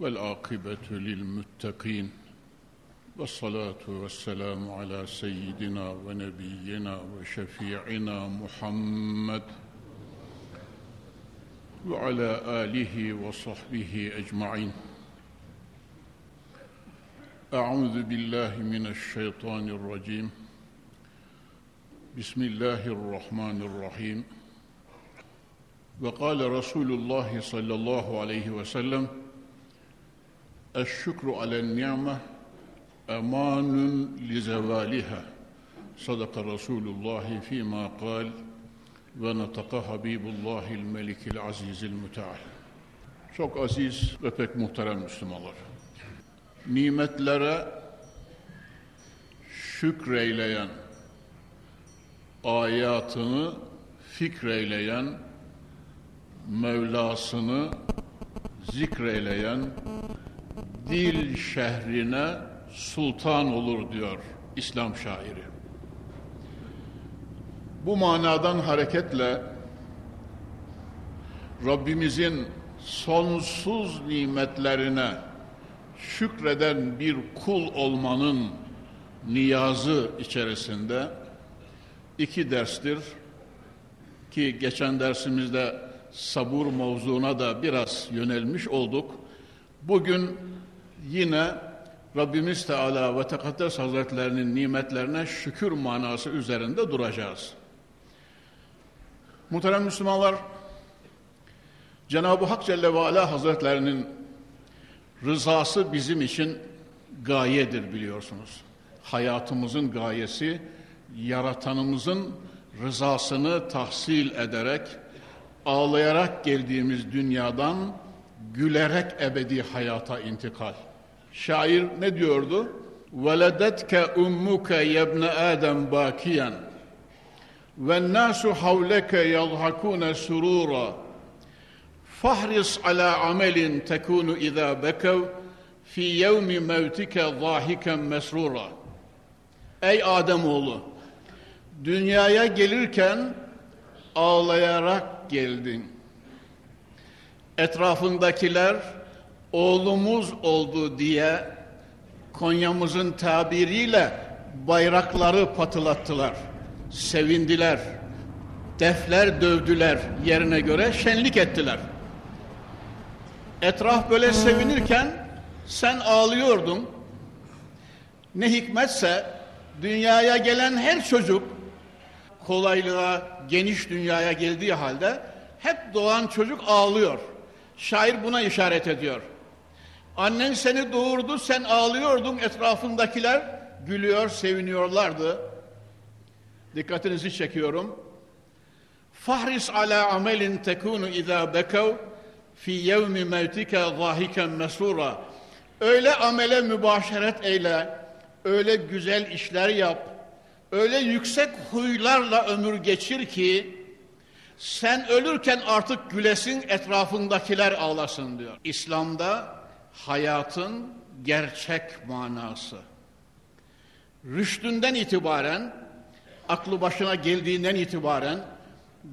والعاقبة للمتقين والصلاة والسلام على سيدنا ونبينا وشفيعنا محمد وعلى آله وصحبه أجمعين. أعوذ بالله من الشيطان الرجيم. بسم الله الرحمن الرحيم. وقال رسول الله صلى الله عليه وسلم Eşşükru alen ni'me emanun li zevaliha. Sadaka Resulullah fîmâ kal ve nataka Habibullahil melikil azizil müteal. Çok aziz ve pek muhterem Müslümanlar. Nimetlere şükreyleyen, ayatını fikreyleyen, Mevlasını zikreyleyen dil şehrine sultan olur diyor İslam şairi. Bu manadan hareketle Rabbimizin sonsuz nimetlerine şükreden bir kul olmanın niyazı içerisinde iki derstir ki geçen dersimizde sabur mevzuna da biraz yönelmiş olduk. Bugün yine Rabbimiz Teala ve Tekaddes Hazretlerinin nimetlerine şükür manası üzerinde duracağız. Muhterem Müslümanlar, Cenab-ı Hak Celle ve Ala Hazretlerinin rızası bizim için gayedir biliyorsunuz. Hayatımızın gayesi, yaratanımızın rızasını tahsil ederek, ağlayarak geldiğimiz dünyadan gülerek ebedi hayata intikal. Şair ne diyordu? veledetke ummuke yebne Adem bakiyen ve nasu havleke yadhakune surura. Fahris ala amelin tekunu iza bekev fi yevmi mevtike zahiken mesrura. Ey Ademoğlu dünyaya gelirken ağlayarak geldin. Etrafındakiler oğlumuz oldu diye Konya'mızın tabiriyle bayrakları patılattılar. Sevindiler. Defler dövdüler yerine göre şenlik ettiler. Etraf böyle sevinirken sen ağlıyordun. Ne hikmetse dünyaya gelen her çocuk kolaylığa, geniş dünyaya geldiği halde hep doğan çocuk ağlıyor. Şair buna işaret ediyor. Annen seni doğurdu, sen ağlıyordun, etrafındakiler gülüyor, seviniyorlardı. Dikkatinizi çekiyorum. Fahris ala amelin tekunu izâ bekav fi yevmi mevtike zâhiken mesura. Öyle amele mübaşeret eyle, öyle güzel işler yap, öyle yüksek huylarla ömür geçir ki sen ölürken artık gülesin etrafındakiler ağlasın diyor. İslam'da hayatın gerçek manası. Rüştünden itibaren, aklı başına geldiğinden itibaren,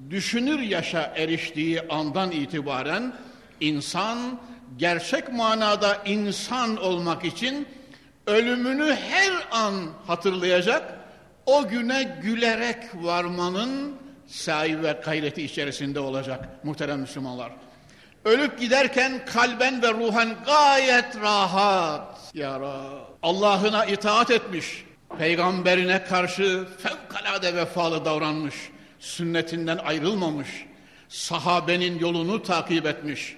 düşünür yaşa eriştiği andan itibaren insan gerçek manada insan olmak için ölümünü her an hatırlayacak, o güne gülerek varmanın sahi ve gayreti içerisinde olacak muhterem Müslümanlar. Ölüp giderken kalben ve ruhen gayet rahat. Ya. Allah'ına itaat etmiş. Peygamberine karşı fevkalade vefalı davranmış. Sünnetinden ayrılmamış. Sahabenin yolunu takip etmiş.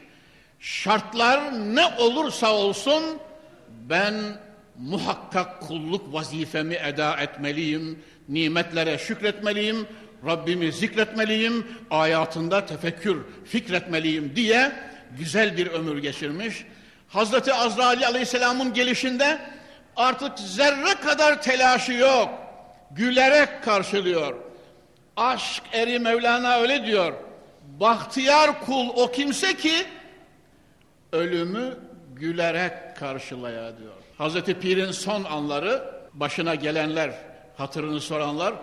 Şartlar ne olursa olsun ben muhakkak kulluk vazifemi eda etmeliyim. Nimetlere şükretmeliyim Rabbimi zikretmeliyim, hayatında tefekkür, fikretmeliyim diye güzel bir ömür geçirmiş. Hazreti Azrail Aleyhisselam'ın gelişinde artık zerre kadar telaşı yok. Gülerek karşılıyor. Aşk eri Mevlana öyle diyor. Bahtiyar kul o kimse ki ölümü gülerek karşılaya diyor. Hazreti Pir'in son anları başına gelenler, hatırını soranlar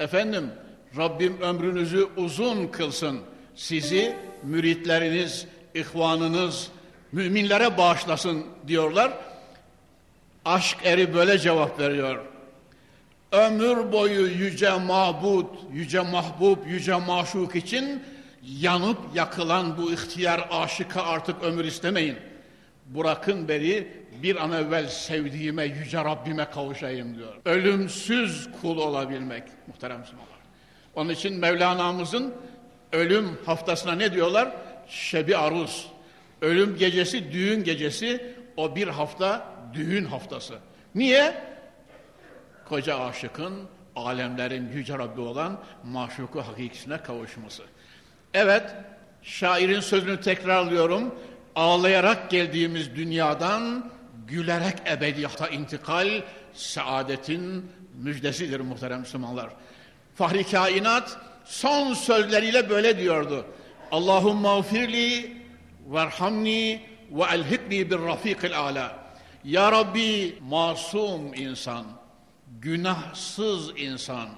efendim Rabbim ömrünüzü uzun kılsın. Sizi müritleriniz, ihvanınız, müminlere bağışlasın diyorlar. Aşk eri böyle cevap veriyor. Ömür boyu yüce mabut, yüce mahbub, yüce maşuk için yanıp yakılan bu ihtiyar aşıka artık ömür istemeyin. Bırakın beni bir an evvel sevdiğime, yüce Rabbime kavuşayım diyor. Ölümsüz kul olabilmek muhterem Müslümanlar. Onun için Mevlana'mızın ölüm haftasına ne diyorlar? Şebi aruz. Ölüm gecesi, düğün gecesi, o bir hafta düğün haftası. Niye? Koca aşıkın, alemlerin yüce Rabbi olan maşuku hakikisine kavuşması. Evet, şairin sözünü tekrarlıyorum. Ağlayarak geldiğimiz dünyadan gülerek ebediyata intikal saadetin müjdesidir muhterem Müslümanlar. Fahri kainat son sözleriyle böyle diyordu. Allahumma ufirli verhamni ve elhikni bir rafikil ala. Ya Rabbi masum insan, günahsız insan,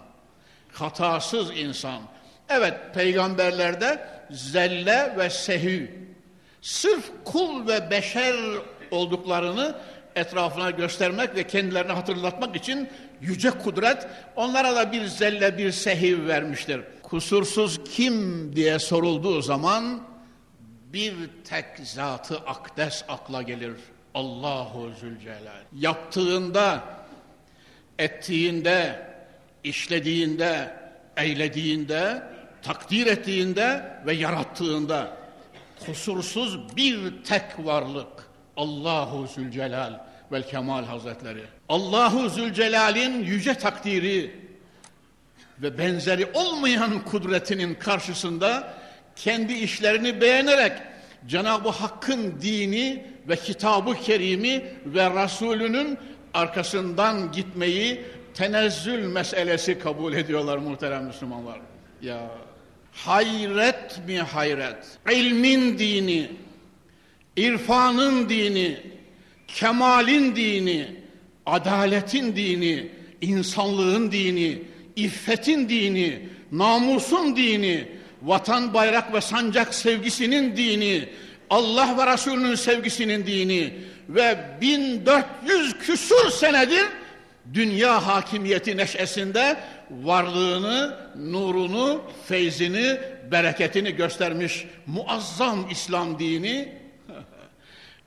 hatasız insan. Evet peygamberlerde zelle ve sehü, sırf kul ve beşer olduklarını etrafına göstermek ve kendilerini hatırlatmak için yüce kudret onlara da bir zelle bir sehiv vermiştir. Kusursuz kim diye sorulduğu zaman bir tek zatı akdes akla gelir. Allahu Zülcelal. Yaptığında, ettiğinde, işlediğinde, eylediğinde, takdir ettiğinde ve yarattığında kusursuz bir tek varlık Allahu Zülcelal vel Kemal Hazretleri. Allahu Zülcelal'in yüce takdiri ve benzeri olmayan kudretinin karşısında kendi işlerini beğenerek Cenab-ı Hakk'ın dini ve kitabı kerimi ve Resulünün arkasından gitmeyi tenezzül meselesi kabul ediyorlar muhterem Müslümanlar. Ya hayret mi hayret? İlmin dini, irfanın dini, kemalin dini, adaletin dini, insanlığın dini, iffetin dini, namusun dini, vatan, bayrak ve sancak sevgisinin dini, Allah ve Resulünün sevgisinin dini ve 1400 küsur senedir dünya hakimiyeti neşesinde varlığını, nurunu, feyzini, bereketini göstermiş muazzam İslam dini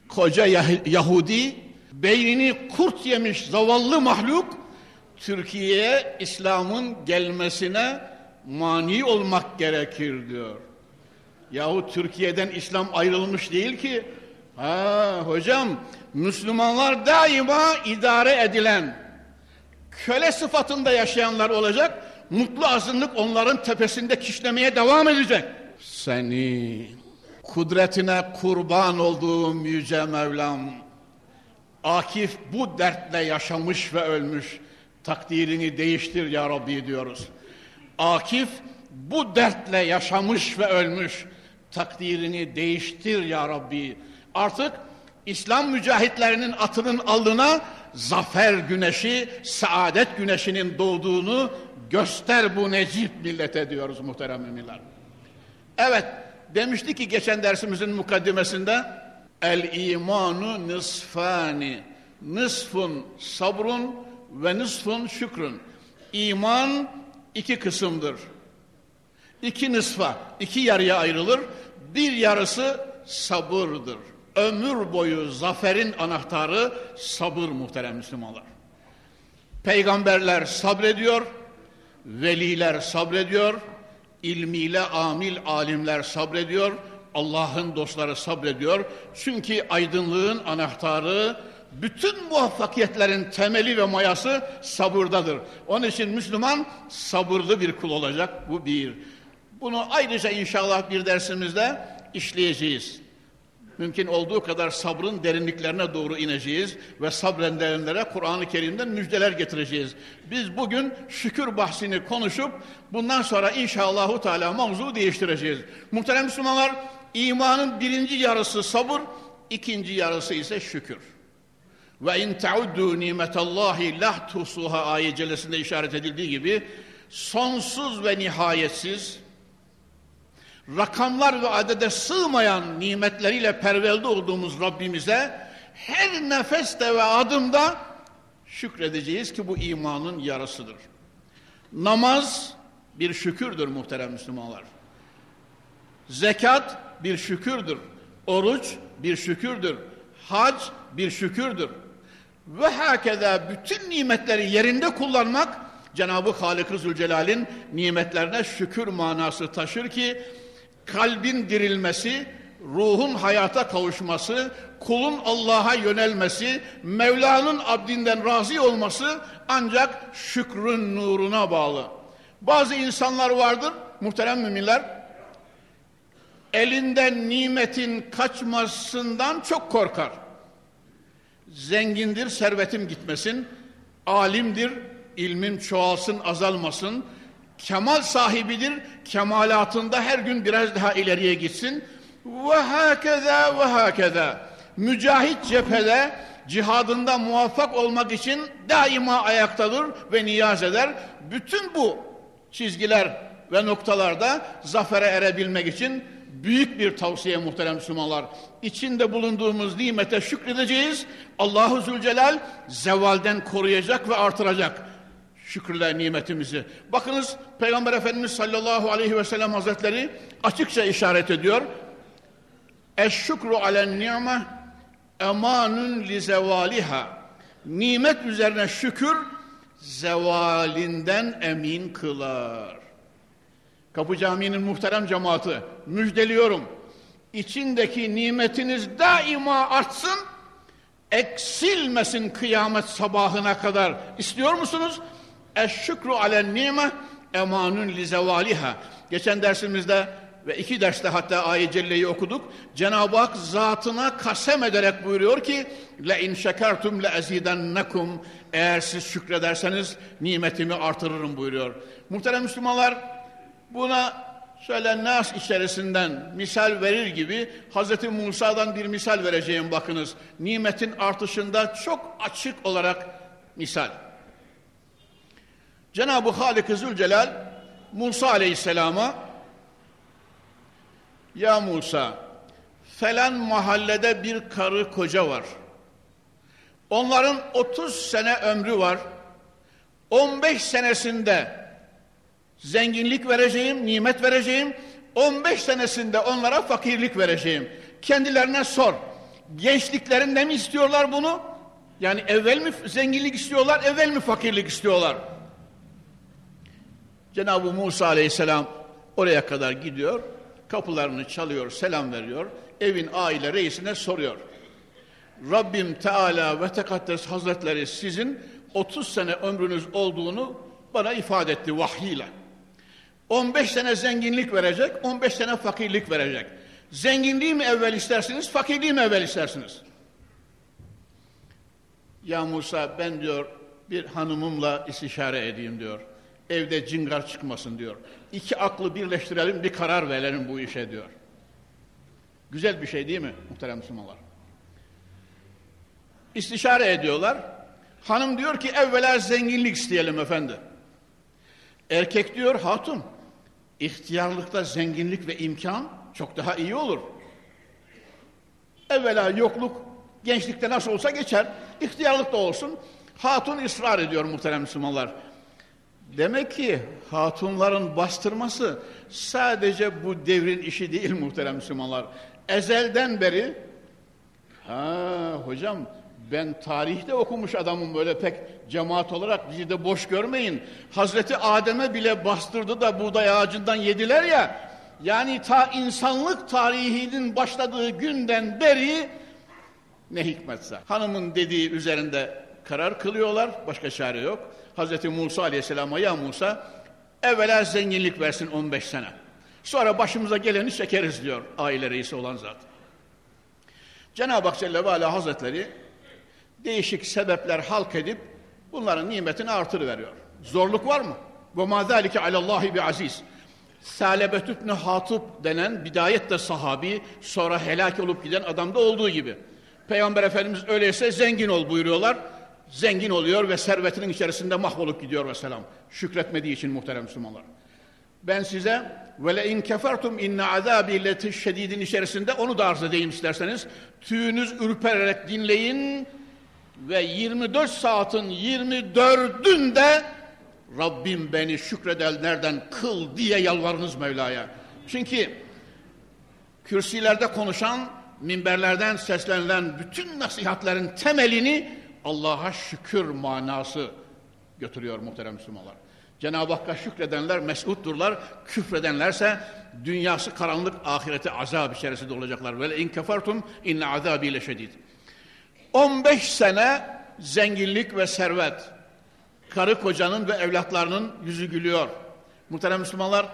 koca Yahudi beynini kurt yemiş zavallı mahluk Türkiye'ye İslam'ın gelmesine mani olmak gerekir diyor. Yahu Türkiye'den İslam ayrılmış değil ki. Ha hocam Müslümanlar daima idare edilen köle sıfatında yaşayanlar olacak. Mutlu azınlık onların tepesinde kişnemeye devam edecek. Seni kudretine kurban olduğum yüce Mevlam Akif bu dertle yaşamış ve ölmüş. Takdirini değiştir ya Rabbi diyoruz. Akif bu dertle yaşamış ve ölmüş. Takdirini değiştir ya Rabbi. Artık İslam mücahitlerinin atının alnına zafer güneşi, saadet güneşinin doğduğunu göster bu necip millete diyoruz muhterem müminler. Evet, demişti ki geçen dersimizin mukaddimesinde el imanu nisfani nisfun sabrun ve nisfun şükrün. İman iki kısımdır. İki nısfa, iki yarıya ayrılır. Bir yarısı sabırdır. Ömür boyu zaferin anahtarı sabır muhterem Müslümanlar. Peygamberler sabrediyor, veliler sabrediyor, ilmiyle amil alimler sabrediyor, Allah'ın dostları sabrediyor. Çünkü aydınlığın anahtarı, bütün muvaffakiyetlerin temeli ve mayası sabırdadır. Onun için Müslüman sabırlı bir kul olacak. Bu bir. Bunu ayrıca inşallah bir dersimizde işleyeceğiz. Mümkün olduğu kadar sabrın derinliklerine doğru ineceğiz ve sabredenlere Kur'an-ı Kerim'den müjdeler getireceğiz. Biz bugün şükür bahsini konuşup bundan sonra inşallahu teala mavzu değiştireceğiz. Muhterem Müslümanlar imanın birinci yarısı sabır, ikinci yarısı ise şükür. Ve in tauddu nimetallahi la tusuha ayet işaret edildiği gibi sonsuz ve nihayetsiz rakamlar ve adede sığmayan nimetleriyle pervelde olduğumuz Rabbimize her nefeste ve adımda şükredeceğiz ki bu imanın yarısıdır. Namaz bir şükürdür muhterem Müslümanlar. Zekat bir şükürdür. Oruç bir şükürdür. Hac bir şükürdür. Ve hakeza bütün nimetleri yerinde kullanmak Cenab-ı Halik-ı Zülcelal'in nimetlerine şükür manası taşır ki kalbin dirilmesi, ruhun hayata kavuşması, kulun Allah'a yönelmesi, Mevla'nın abdinden razı olması ancak şükrün nuruna bağlı. Bazı insanlar vardır, muhterem müminler, elinden nimetin kaçmasından çok korkar. Zengindir, servetim gitmesin, alimdir, ilmim çoğalsın, azalmasın, kemal sahibidir, kemalatında her gün biraz daha ileriye gitsin. Ve hakeza ve hakeza. Mücahit cephede cihadında muvaffak olmak için daima ayaktadır ve niyaz eder. Bütün bu çizgiler ve noktalarda zafere erebilmek için büyük bir tavsiye muhterem Müslümanlar. İçinde bulunduğumuz nimete şükredeceğiz. Allahu Zülcelal zevalden koruyacak ve artıracak şükürler nimetimizi. Bakınız Peygamber Efendimiz sallallahu aleyhi ve sellem hazretleri açıkça işaret ediyor. Eşşükru alen ni'me emanun li zevaliha. Nimet üzerine şükür zevalinden emin kılar. Kapı Camii'nin muhterem cemaati müjdeliyorum. İçindeki nimetiniz daima artsın, eksilmesin kıyamet sabahına kadar. İstiyor musunuz? Eşşükru alen nime emanun li zevaliha. Geçen dersimizde ve iki derste hatta ayet celleyi okuduk. Cenab-ı Hak zatına kasem ederek buyuruyor ki le in şekertum le ezidennekum eğer siz şükrederseniz nimetimi artırırım buyuruyor. Muhterem Müslümanlar buna şöyle nas içerisinden misal verir gibi Hz. Musa'dan bir misal vereceğim bakınız. Nimetin artışında çok açık olarak misal. Cenab-ı Halik-i Zülcelal Musa Aleyhisselam'a Ya Musa falan mahallede bir karı koca var. Onların 30 sene ömrü var. 15 senesinde zenginlik vereceğim, nimet vereceğim. 15 senesinde onlara fakirlik vereceğim. Kendilerine sor. Gençliklerinde mi istiyorlar bunu? Yani evvel mi zenginlik istiyorlar, evvel mi fakirlik istiyorlar? Cenab-ı Musa aleyhisselam oraya kadar gidiyor, kapılarını çalıyor, selam veriyor, evin aile reisine soruyor. Rabbim Teala ve Tekaddes Hazretleri sizin 30 sene ömrünüz olduğunu bana ifade etti vahyiyle. 15 sene zenginlik verecek, 15 sene fakirlik verecek. Zenginliği mi evvel istersiniz, fakirliği mi evvel istersiniz? Ya Musa ben diyor bir hanımımla istişare edeyim diyor evde cingar çıkmasın diyor. İki aklı birleştirelim bir karar verelim bu işe diyor. Güzel bir şey değil mi muhterem Müslümanlar? İstişare ediyorlar. Hanım diyor ki evvela zenginlik isteyelim efendi. Erkek diyor hatun ihtiyarlıkta zenginlik ve imkan çok daha iyi olur. Evvela yokluk gençlikte nasıl olsa geçer. İhtiyarlıkta olsun. Hatun ısrar ediyor muhterem Müslümanlar. Demek ki hatunların bastırması sadece bu devrin işi değil muhterem Müslümanlar. Ezelden beri ha hocam ben tarihte okumuş adamım böyle pek cemaat olarak bizi de boş görmeyin. Hazreti Adem'e bile bastırdı da buğday ağacından yediler ya. Yani ta insanlık tarihinin başladığı günden beri ne hikmetse. Hanımın dediği üzerinde karar kılıyorlar. Başka çare yok. Hazreti Musa Aleyhisselam'a ya Musa evvela zenginlik versin 15 sene. Sonra başımıza geleni çekeriz diyor aile reisi olan zat. Cenab-ı Hak Celle ve Ala Hazretleri değişik sebepler halk edip bunların nimetini artırıveriyor. Zorluk var mı? Ve ma zalike alallahi bi aziz. Salebet ibn Hatip denen bidayette sahabi sonra helak olup giden adamda olduğu gibi. Peygamber Efendimiz öyleyse zengin ol buyuruyorlar zengin oluyor ve servetinin içerisinde mahvolup gidiyor ve selam. Şükretmediği için muhterem Müslümanlar. Ben size ve le in kefertum inne azabi letişşedidin içerisinde onu da arz edeyim isterseniz. Tüyünüz ürpererek dinleyin ve 24 saatin 24'ünde Rabbim beni şükredenlerden kıl diye yalvarınız Mevla'ya. Çünkü kürsilerde konuşan, minberlerden seslenilen bütün nasihatlerin temelini Allah'a şükür manası götürüyor muhterem Müslümanlar. Cenab-ı Hakk'a şükredenler mesutturlar, küfredenlerse dünyası karanlık, ahireti azab içerisinde olacaklar. Ve in kefertum inne azabi şedid. 15 sene zenginlik ve servet. Karı kocanın ve evlatlarının yüzü gülüyor. Muhterem Müslümanlar,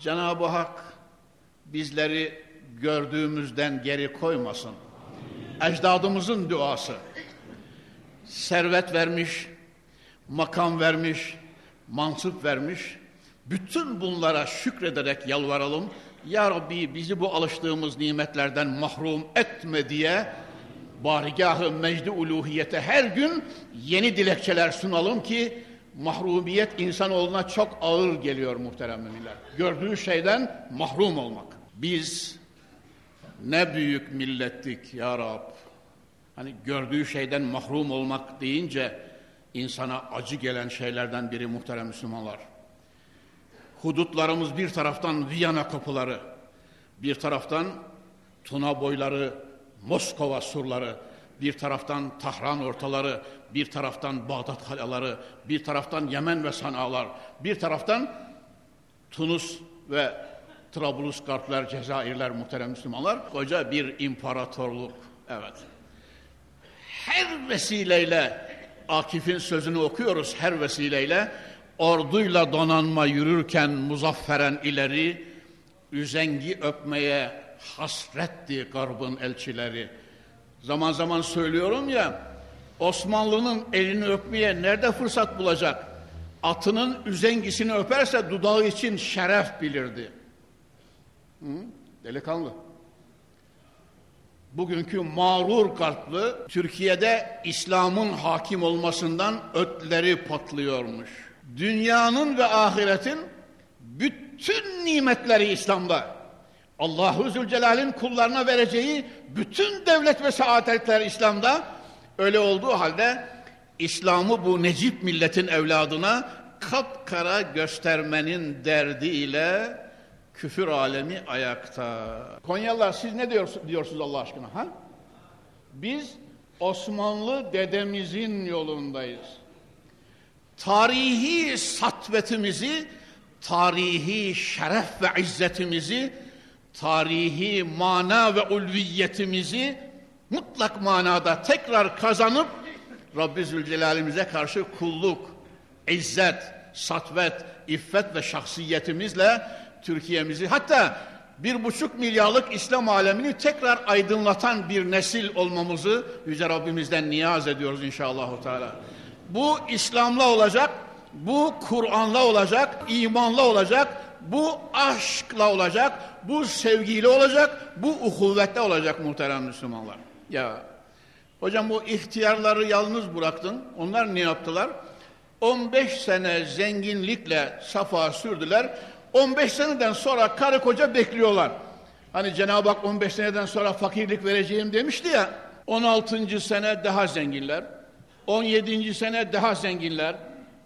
Cenab-ı Hak bizleri gördüğümüzden geri koymasın. Ecdadımızın duası. Servet vermiş, makam vermiş, mansıp vermiş. Bütün bunlara şükrederek yalvaralım. Ya Rabbi bizi bu alıştığımız nimetlerden mahrum etme diye barigahı mecdi uluhiyete her gün yeni dilekçeler sunalım ki mahrumiyet insanoğluna çok ağır geliyor muhterem müminler. Gördüğü şeyden mahrum olmak. Biz ne büyük millettik ya Rab. Hani gördüğü şeyden mahrum olmak deyince insana acı gelen şeylerden biri muhterem Müslümanlar. Hudutlarımız bir taraftan Viyana kapıları, bir taraftan Tuna boyları, Moskova surları, bir taraftan Tahran ortaları, bir taraftan Bağdat kaleleri, bir taraftan Yemen ve Sanalar, bir taraftan Tunus ve Trablusgarplar, Cezayirler muhterem Müslümanlar. Koca bir imparatorluk. Evet. Her vesileyle Akif'in sözünü okuyoruz her vesileyle. Orduyla donanma yürürken muzafferen ileri, üzengi öpmeye hasretti garbın elçileri. Zaman zaman söylüyorum ya, Osmanlı'nın elini öpmeye nerede fırsat bulacak? Atının üzengisini öperse dudağı için şeref bilirdi. Hı? Delikanlı. Bugünkü mağrur kalpli Türkiye'de İslam'ın hakim olmasından ötleri patlıyormuş. Dünyanın ve ahiretin bütün nimetleri İslam'da. Allahu Zülcelal'in kullarına vereceği bütün devlet ve saadetler İslam'da öyle olduğu halde İslam'ı bu necip milletin evladına kapkara göstermenin derdiyle küfür alemi ayakta. Konyalılar siz ne diyorsunuz Allah aşkına? Ha? Biz Osmanlı dedemizin yolundayız. Tarihi satvetimizi, tarihi şeref ve izzetimizi tarihi mana ve ulviyetimizi mutlak manada tekrar kazanıp Rabbi Zülcelal'imize karşı kulluk, izzet, satvet, iffet ve şahsiyetimizle Türkiye'mizi hatta bir buçuk milyarlık İslam alemini tekrar aydınlatan bir nesil olmamızı Yüce Rabbimizden niyaz ediyoruz inşallah. Teala. Bu İslam'la olacak, bu Kur'an'la olacak, imanla olacak, bu aşkla olacak, bu sevgiyle olacak, bu uhuvvetle olacak muhterem Müslümanlar. Ya hocam bu ihtiyarları yalnız bıraktın. Onlar ne yaptılar? 15 sene zenginlikle safa sürdüler. 15 seneden sonra karı koca bekliyorlar. Hani Cenab-ı Hak 15 seneden sonra fakirlik vereceğim demişti ya. 16. sene daha zenginler. 17. sene daha zenginler.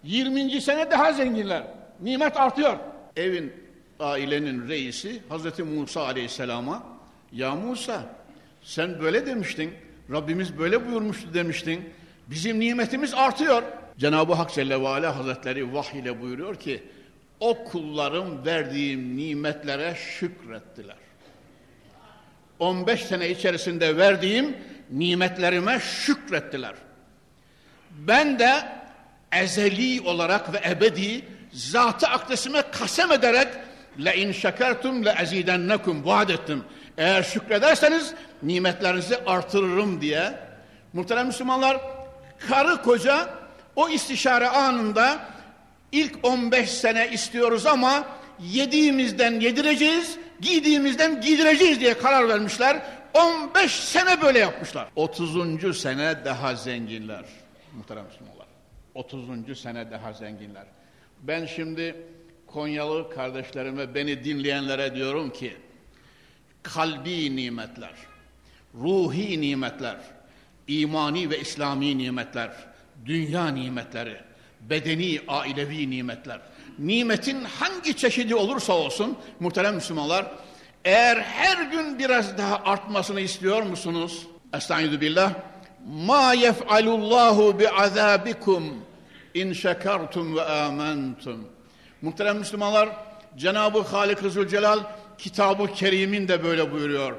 20. sene daha zenginler. Nimet artıyor evin ailenin reisi Hazreti Musa aleyhisselama ya Musa sen böyle demiştin Rabbimiz böyle buyurmuştu demiştin bizim nimetimiz artıyor Cenab-ı Hak Celle ve Ala Hazretleri vahiy ile buyuruyor ki o kullarım verdiğim nimetlere şükrettiler 15 sene içerisinde verdiğim nimetlerime şükrettiler ben de ezeli olarak ve ebedi zatı akdesime kasem ederek le in şekertum le ezidennekum vaat ettim. Eğer şükrederseniz nimetlerinizi artırırım diye. Muhterem Müslümanlar karı koca o istişare anında ilk 15 sene istiyoruz ama yediğimizden yedireceğiz, giydiğimizden giydireceğiz diye karar vermişler. 15 sene böyle yapmışlar. 30. sene daha zenginler. Muhterem Müslümanlar. 30. sene daha zenginler. Ben şimdi Konyalı kardeşlerime, beni dinleyenlere diyorum ki, kalbi nimetler, ruhi nimetler, imani ve İslami nimetler, dünya nimetleri, bedeni, ailevi nimetler, nimetin hangi çeşidi olursa olsun muhterem Müslümanlar, eğer her gün biraz daha artmasını istiyor musunuz? Estaizu billah. Ma yef'alullahu bi azabikum in şekertum ve amentum. Muhterem Müslümanlar, Cenab-ı Halik Zülcelal kerimin de böyle buyuruyor.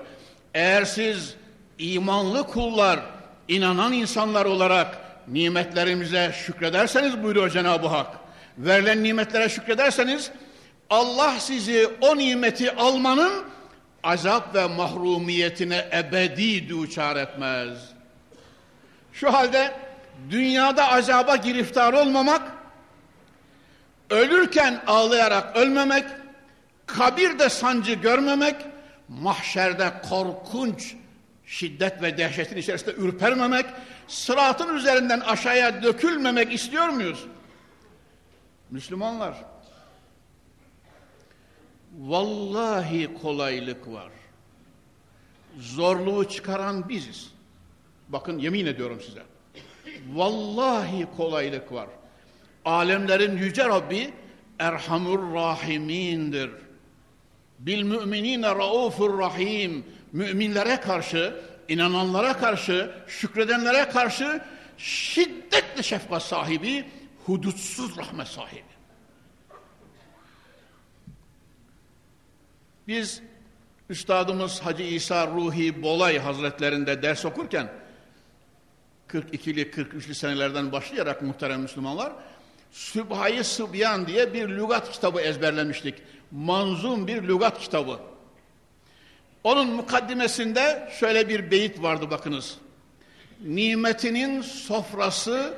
Eğer siz imanlı kullar, inanan insanlar olarak nimetlerimize şükrederseniz buyuruyor Cenab-ı Hak. Verilen nimetlere şükrederseniz Allah sizi o nimeti almanın azap ve mahrumiyetine ebedi duçar etmez. Şu halde dünyada azaba giriftar olmamak, ölürken ağlayarak ölmemek, kabirde sancı görmemek, mahşerde korkunç şiddet ve dehşetin içerisinde ürpermemek, sıratın üzerinden aşağıya dökülmemek istiyor muyuz? Müslümanlar, vallahi kolaylık var. Zorluğu çıkaran biziz. Bakın yemin ediyorum size. Vallahi kolaylık var. Alemlerin yüce Rabbi Erhamur Rahimindir. Bil müminine raufur rahim. Müminlere karşı, inananlara karşı, şükredenlere karşı şiddetli şefkat sahibi, hudutsuz rahmet sahibi. Biz Üstadımız Hacı İsa Ruhi Bolay Hazretlerinde ders okurken 42'li 43'lü senelerden başlayarak muhterem Müslümanlar Sübhayı Sıbyan diye bir lügat kitabı ezberlemiştik. Manzum bir lügat kitabı. Onun mukaddimesinde şöyle bir beyit vardı bakınız. Nimetinin sofrası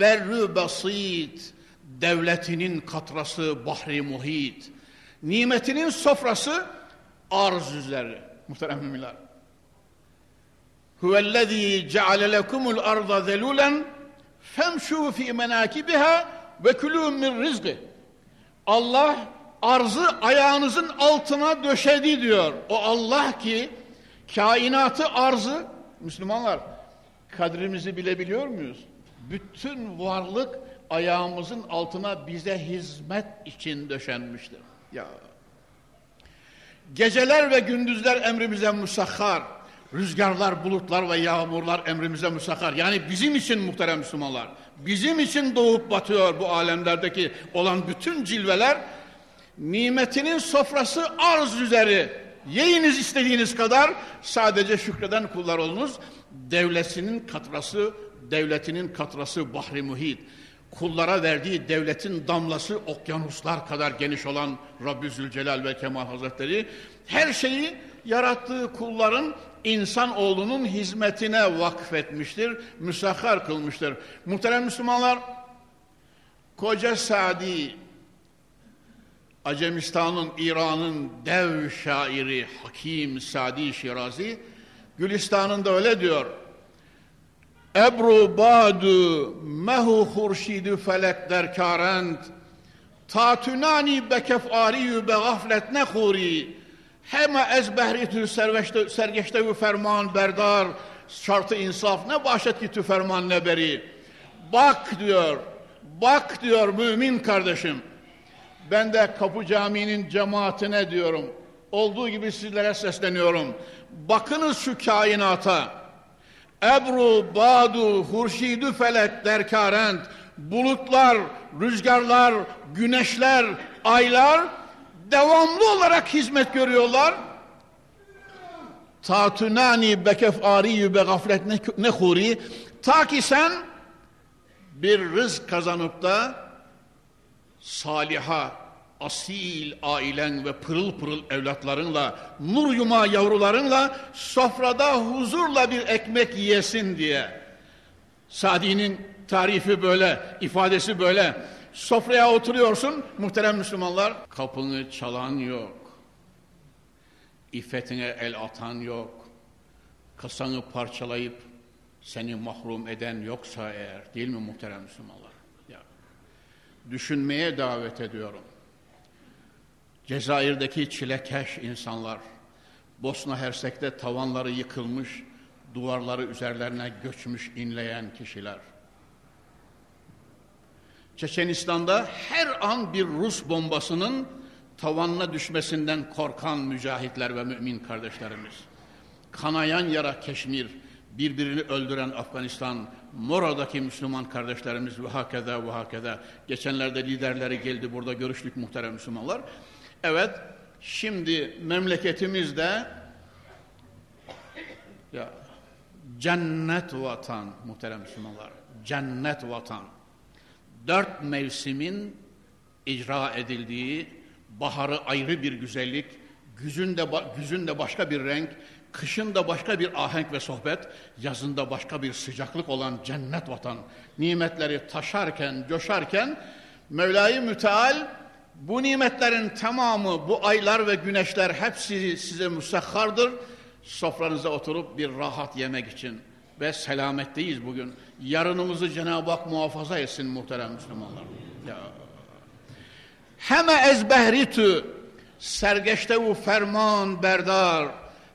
berrü basit, devletinin katrası bahri muhit. Nimetinin sofrası arz üzeri. Muhterem müminler. Huvellezî ceale lekumul arda zelûlen femşû fî menâkibiha ve külû min rizqi. Allah arzı ayağınızın altına döşedi diyor. O Allah ki kainatı arzı Müslümanlar kadrimizi bilebiliyor muyuz? Bütün varlık ayağımızın altına bize hizmet için döşenmiştir. Ya Geceler ve gündüzler emrimize musahhar. Rüzgarlar, bulutlar ve yağmurlar emrimize musahhar. Yani bizim için muhterem Müslümanlar. Bizim için doğup batıyor bu alemlerdeki olan bütün cilveler. Nimetinin sofrası arz üzeri. Yiyiniz istediğiniz kadar sadece şükreden kullar olunuz. Devletinin katrası, devletinin katrası bahri muhit kullara verdiği devletin damlası okyanuslar kadar geniş olan Rabbi Zülcelal ve Kemal Hazretleri her şeyi yarattığı kulların insan oğlunun hizmetine vakfetmiştir, müsahhar kılmıştır. Muhterem Müslümanlar, Koca Sadi, Acemistan'ın, İran'ın dev şairi Hakim Sadi Şirazi, Gülistan'ın da öyle diyor. Ebru badu mehu hurşidü felek derkarend Tatünani bekef'ariyü be gaflet nehuri Heme ez behritü sergeçtevü ferman berdar Şartı insaf ne bahşet ki ferman ne beri Bak diyor Bak diyor mümin kardeşim Ben de Kapı Camii'nin cemaatine diyorum. Olduğu gibi sizlere sesleniyorum. Bakınız şu kainata. Ebru, badu, hurşidü felek derkarent, bulutlar, rüzgarlar, güneşler, aylar devamlı olarak hizmet görüyorlar. Tatunani bekef ariyü be gaflet nehuri ta ki sen bir rızk kazanıp da saliha asil ailen ve pırıl pırıl evlatlarınla, nur yuma yavrularınla sofrada huzurla bir ekmek yiyesin diye. Sadi'nin tarifi böyle, ifadesi böyle. Sofraya oturuyorsun muhterem Müslümanlar. Kapını çalan yok. İffetine el atan yok. Kasanı parçalayıp seni mahrum eden yoksa eğer değil mi muhterem Müslümanlar? Düşünmeye davet ediyorum Cezayir'deki çilekeş insanlar, Bosna Hersek'te tavanları yıkılmış, duvarları üzerlerine göçmüş inleyen kişiler. Çeçenistan'da her an bir Rus bombasının tavanına düşmesinden korkan mücahitler ve mümin kardeşlerimiz. Kanayan yara Keşmir, birbirini öldüren Afganistan, Mora'daki Müslüman kardeşlerimiz ve hakeza ve hakeza. Geçenlerde liderleri geldi burada görüştük muhterem Müslümanlar. Evet, şimdi memleketimizde ya cennet vatan muhterem Müslümanlar. Cennet vatan. Dört mevsimin icra edildiği, baharı ayrı bir güzellik, güzünde, güzünde başka bir renk, kışında başka bir ahenk ve sohbet, yazında başka bir sıcaklık olan cennet vatan, nimetleri taşarken, coşarken, Mevla-i Müteal bu nimetlerin tamamı, bu aylar ve güneşler hepsi size müsahhardır. Sofranıza oturup bir rahat yemek için ve selametteyiz bugün. Yarınımızı Cenab-ı Hak muhafaza etsin muhterem Müslümanlar. Ya. Heme ezbehritü sergeçtevu ferman berdar.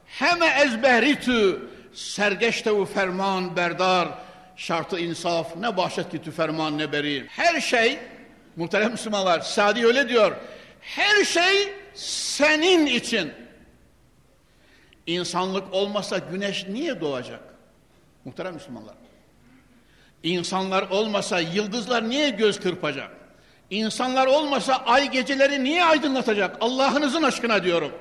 Heme ezbehritü sergeçtevu ferman berdar. Şartı insaf ne bahşet ki tü ferman ne beri. Her şey muhterem Müslümanlar Sadi öyle diyor. Her şey senin için. İnsanlık olmasa güneş niye doğacak? Muhterem Müslümanlar. İnsanlar olmasa yıldızlar niye göz kırpacak? İnsanlar olmasa ay geceleri niye aydınlatacak? Allah'ınızın aşkına diyorum.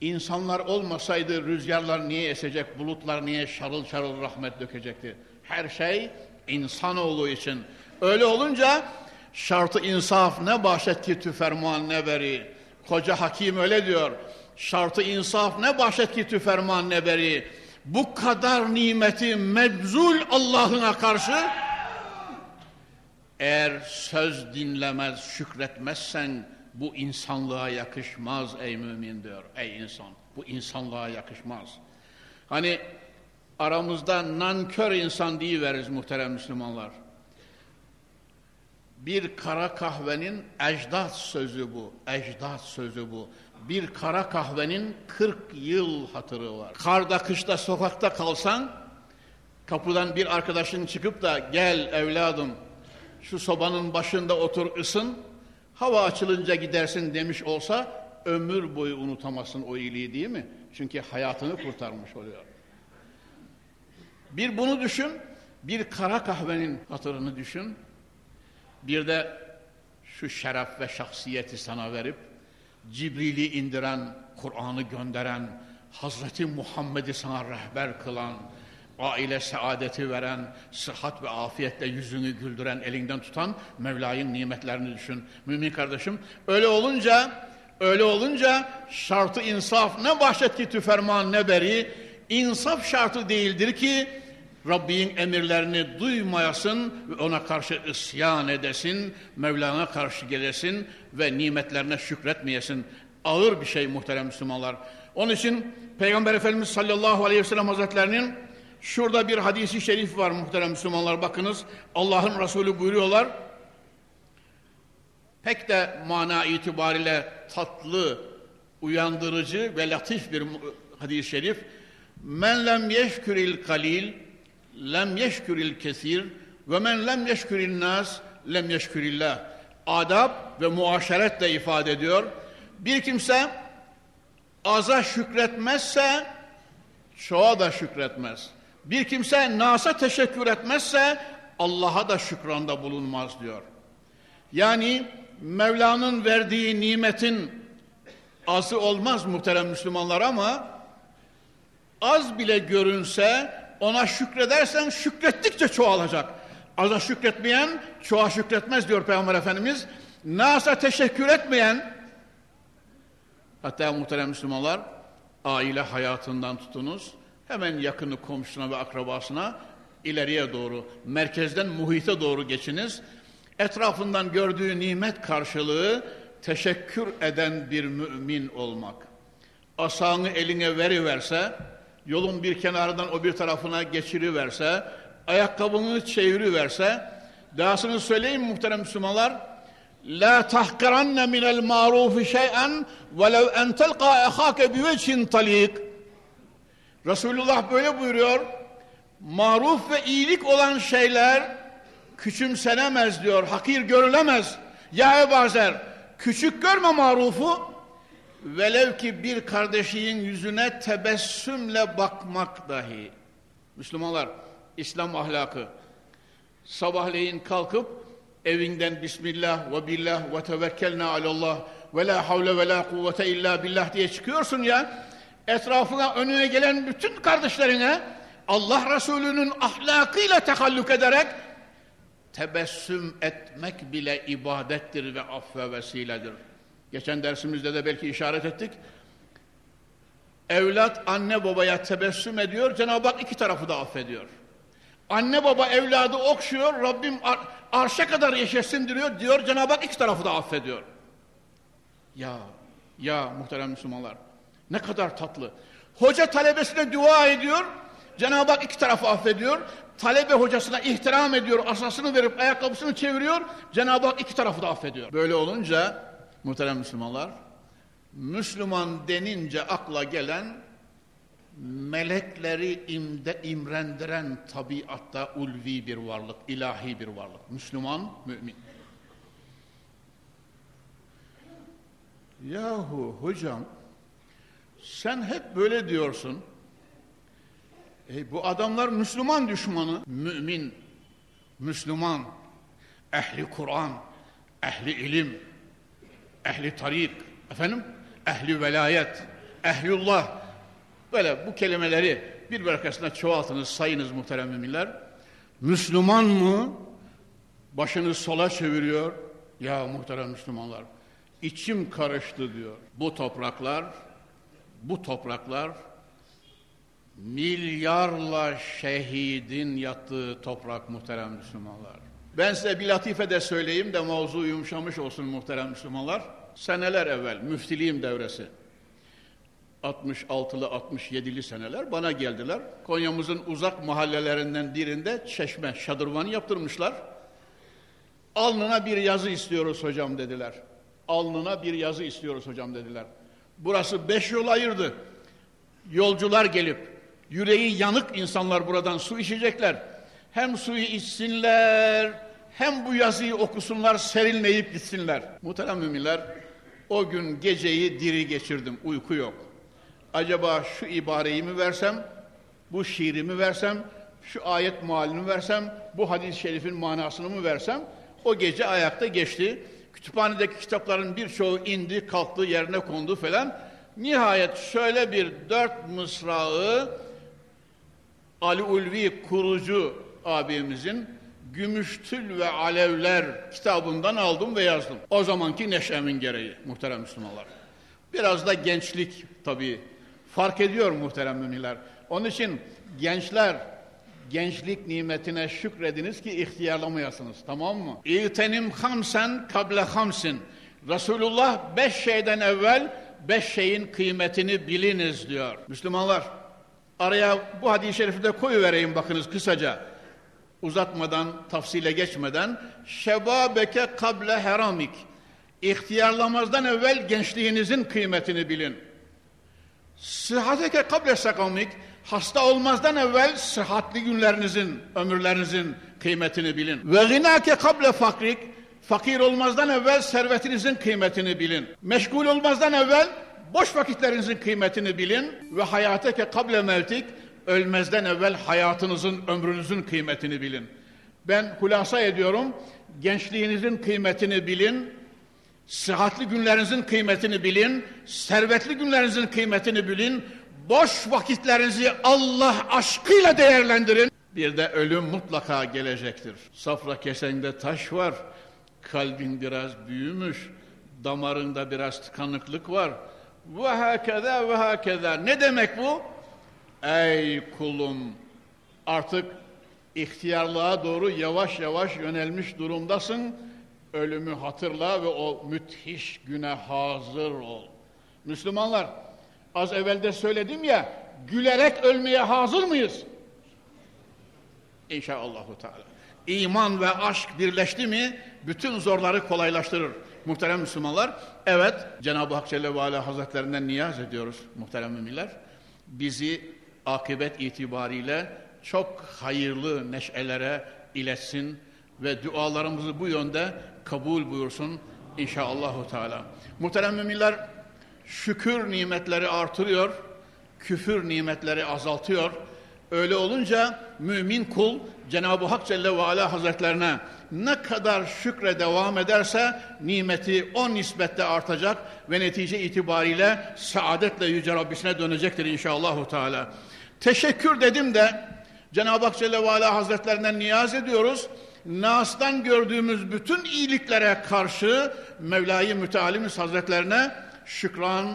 İnsanlar olmasaydı rüzgarlar niye esecek, bulutlar niye şarıl şarıl rahmet dökecekti? Her şey insanoğlu için. Öyle olunca şartı insaf ne bahşet ki tüferman ne veri. Koca hakim öyle diyor. Şartı insaf ne bahşet ki tüferman ne veri. Bu kadar nimeti mebzul Allah'ına karşı eğer söz dinlemez, şükretmezsen bu insanlığa yakışmaz ey mümin diyor. Ey insan, bu insanlığa yakışmaz. Hani aramızda nankör insan veririz muhterem Müslümanlar. Bir kara kahvenin ecdat sözü bu, ecdat sözü bu. Bir kara kahvenin 40 yıl hatırı var. Karda kışta sokakta kalsan, kapıdan bir arkadaşın çıkıp da gel evladım şu sobanın başında otur ısın, hava açılınca gidersin demiş olsa ömür boyu unutamazsın o iyiliği değil mi? Çünkü hayatını kurtarmış oluyor. Bir bunu düşün, bir kara kahvenin hatırını düşün. Bir de şu şeref ve şahsiyeti sana verip Cibril'i indiren, Kur'an'ı gönderen, Hazreti Muhammed'i sana rehber kılan, aile saadeti veren, sıhhat ve afiyetle yüzünü güldüren, elinden tutan Mevla'nın nimetlerini düşün. Mümin kardeşim, öyle olunca, öyle olunca şartı insaf ne bahşet ki tüferman ne beri, insaf şartı değildir ki Rabbin emirlerini duymayasın ve ona karşı isyan edesin, Mevlana karşı gelesin ve nimetlerine şükretmeyesin. Ağır bir şey muhterem Müslümanlar. Onun için Peygamber Efendimiz sallallahu aleyhi ve sellem hazretlerinin Şurada bir hadisi şerif var muhterem Müslümanlar bakınız. Allah'ın Resulü buyuruyorlar. Pek de mana itibariyle tatlı, uyandırıcı ve latif bir hadis-i şerif. Men lem yeşküril kalil, lem yeşküril kesir ve men lem yeşküril nas, lem yeşkürillah. Adab ve muaşeretle ifade ediyor. Bir kimse aza şükretmezse çoğa da şükretmez. Bir kimse nasa teşekkür etmezse Allah'a da şükranda bulunmaz diyor. Yani Mevla'nın verdiği nimetin azı olmaz muhterem Müslümanlar ama az bile görünse ona şükredersen şükrettikçe çoğalacak. Aza şükretmeyen çoğa şükretmez diyor Peygamber Efendimiz. Nasa teşekkür etmeyen hatta muhterem Müslümanlar aile hayatından tutunuz Hemen yakını komşuna ve akrabasına ileriye doğru, merkezden muhite doğru geçiniz. Etrafından gördüğü nimet karşılığı teşekkür eden bir mümin olmak. Asanı eline veriverse, yolun bir kenarından o bir tarafına geçiriverse, ayakkabını çeviriverse, dahasını söyleyeyim muhterem Müslümanlar, La tahqiranne minel marufi şey'en velev en telqa ehake bivechin talik. Resulullah böyle buyuruyor. Maruf ve iyilik olan şeyler küçümsenemez diyor, hakir görülemez. Ya Ebazer, küçük görme marufu, velev ki bir kardeşinin yüzüne tebessümle bakmak dahi. Müslümanlar, İslam ahlakı. Sabahleyin kalkıp evinden Bismillah ve billah ve tevekkelna alallah ve la havle ve la kuvvete illa billah diye çıkıyorsun ya, etrafına önüne gelen bütün kardeşlerine Allah Resulü'nün ahlakıyla tekallük ederek tebessüm etmek bile ibadettir ve affe vesiledir. Geçen dersimizde de belki işaret ettik. Evlat anne babaya tebessüm ediyor, Cenab-ı Hak iki tarafı da affediyor. Anne baba evladı okşuyor, Rabbim ar arşa kadar yaşasın diyor, diyor Cenab-ı Hak iki tarafı da affediyor. Ya, ya muhterem Müslümanlar, ne kadar tatlı. Hoca talebesine dua ediyor, Cenab-ı Hak iki tarafı affediyor. Talebe hocasına ihtiram ediyor, asasını verip ayakkabısını çeviriyor. Cenab-ı Hak iki tarafı da affediyor. Böyle olunca muhterem Müslümanlar, Müslüman denince akla gelen melekleri imde, imrendiren tabiatta ulvi bir varlık, ilahi bir varlık. Müslüman, mümin. Yahu hocam, sen hep böyle diyorsun. E, bu adamlar Müslüman düşmanı. Mümin, Müslüman, ehli Kur'an, ehli ilim, ehli tarik, efendim, ehli velayet, ehlullah. Böyle bu kelimeleri bir arkasına çoğaltınız, sayınız muhterem müminler. Müslüman mı? Başını sola çeviriyor. Ya muhterem Müslümanlar, içim karıştı diyor. Bu topraklar, bu topraklar milyarla şehidin yattığı toprak muhterem Müslümanlar. Ben size bir latife de söyleyeyim de mavzu yumuşamış olsun muhterem Müslümanlar. Seneler evvel müftiliğim devresi 66'lı 67'li seneler bana geldiler. Konya'mızın uzak mahallelerinden birinde çeşme, şadırvanı yaptırmışlar. Alnına bir yazı istiyoruz hocam dediler. Alnına bir yazı istiyoruz hocam dediler. Burası beş yol ayırdı. Yolcular gelip Yüreği yanık insanlar buradan su içecekler. Hem suyu içsinler, hem bu yazıyı okusunlar, serinleyip gitsinler. Muhterem müminler, o gün geceyi diri geçirdim, uyku yok. Acaba şu ibareyi mi versem, bu şiiri mi versem, şu ayet muhalini versem, bu hadis-i şerifin manasını mı versem, o gece ayakta geçti. Kütüphanedeki kitapların birçoğu indi, kalktı, yerine kondu falan. Nihayet şöyle bir dört mısrağı Ali Ulvi kurucu abimizin Gümüştül ve Alevler kitabından aldım ve yazdım. O zamanki neşemin gereği muhterem Müslümanlar. Biraz da gençlik tabii fark ediyor muhterem müminler. Onun için gençler gençlik nimetine şükrediniz ki ihtiyarlamayasınız tamam mı? İtenim hamsen kable hamsin. Resulullah beş şeyden evvel beş şeyin kıymetini biliniz diyor. Müslümanlar Araya bu hadis-i şerifi de koyuvereyim bakınız kısaca. Uzatmadan, tafsile geçmeden. Şebabeke kable heramik. İhtiyarlamazdan evvel gençliğinizin kıymetini bilin. Sıhhateke kable sakamik. Hasta olmazdan evvel sıhhatli günlerinizin, ömürlerinizin kıymetini bilin. Ve gınake kable fakrik. Fakir olmazdan evvel servetinizin kıymetini bilin. Meşgul olmazdan evvel boş vakitlerinizin kıymetini bilin ve hayateke kable mevtik ölmezden evvel hayatınızın, ömrünüzün kıymetini bilin. Ben hulasa ediyorum, gençliğinizin kıymetini bilin, sıhhatli günlerinizin kıymetini bilin, servetli günlerinizin kıymetini bilin, boş vakitlerinizi Allah aşkıyla değerlendirin. Bir de ölüm mutlaka gelecektir. Safra kesende taş var, kalbin biraz büyümüş, damarında biraz tıkanıklık var, ve hakeza ve hakeza. Ne demek bu? Ey kulum artık ihtiyarlığa doğru yavaş yavaş yönelmiş durumdasın. Ölümü hatırla ve o müthiş güne hazır ol. Müslümanlar az evvel de söyledim ya gülerek ölmeye hazır mıyız? İnşallahü teala. iman ve aşk birleşti mi bütün zorları kolaylaştırır. Muhterem Müslümanlar, evet Cenab-ı Hak Celle ve Ala Hazretlerinden niyaz ediyoruz muhterem müminler. Bizi akıbet itibariyle çok hayırlı neşelere iletsin ve dualarımızı bu yönde kabul buyursun inşallahü teala. Muhterem müminler, şükür nimetleri artırıyor, küfür nimetleri azaltıyor. Öyle olunca mümin kul Cenab-ı Hak Celle ve Ala Hazretlerine ne kadar şükre devam ederse nimeti o nisbette artacak ve netice itibariyle saadetle yüce Rabbisine dönecektir inşallahü teala. Teşekkür dedim de Cenab-ı Hak Celle ve Ala Hazretlerinden niyaz ediyoruz. Nas'tan gördüğümüz bütün iyiliklere karşı Mevla-i Mütealimiz Hazretlerine şükran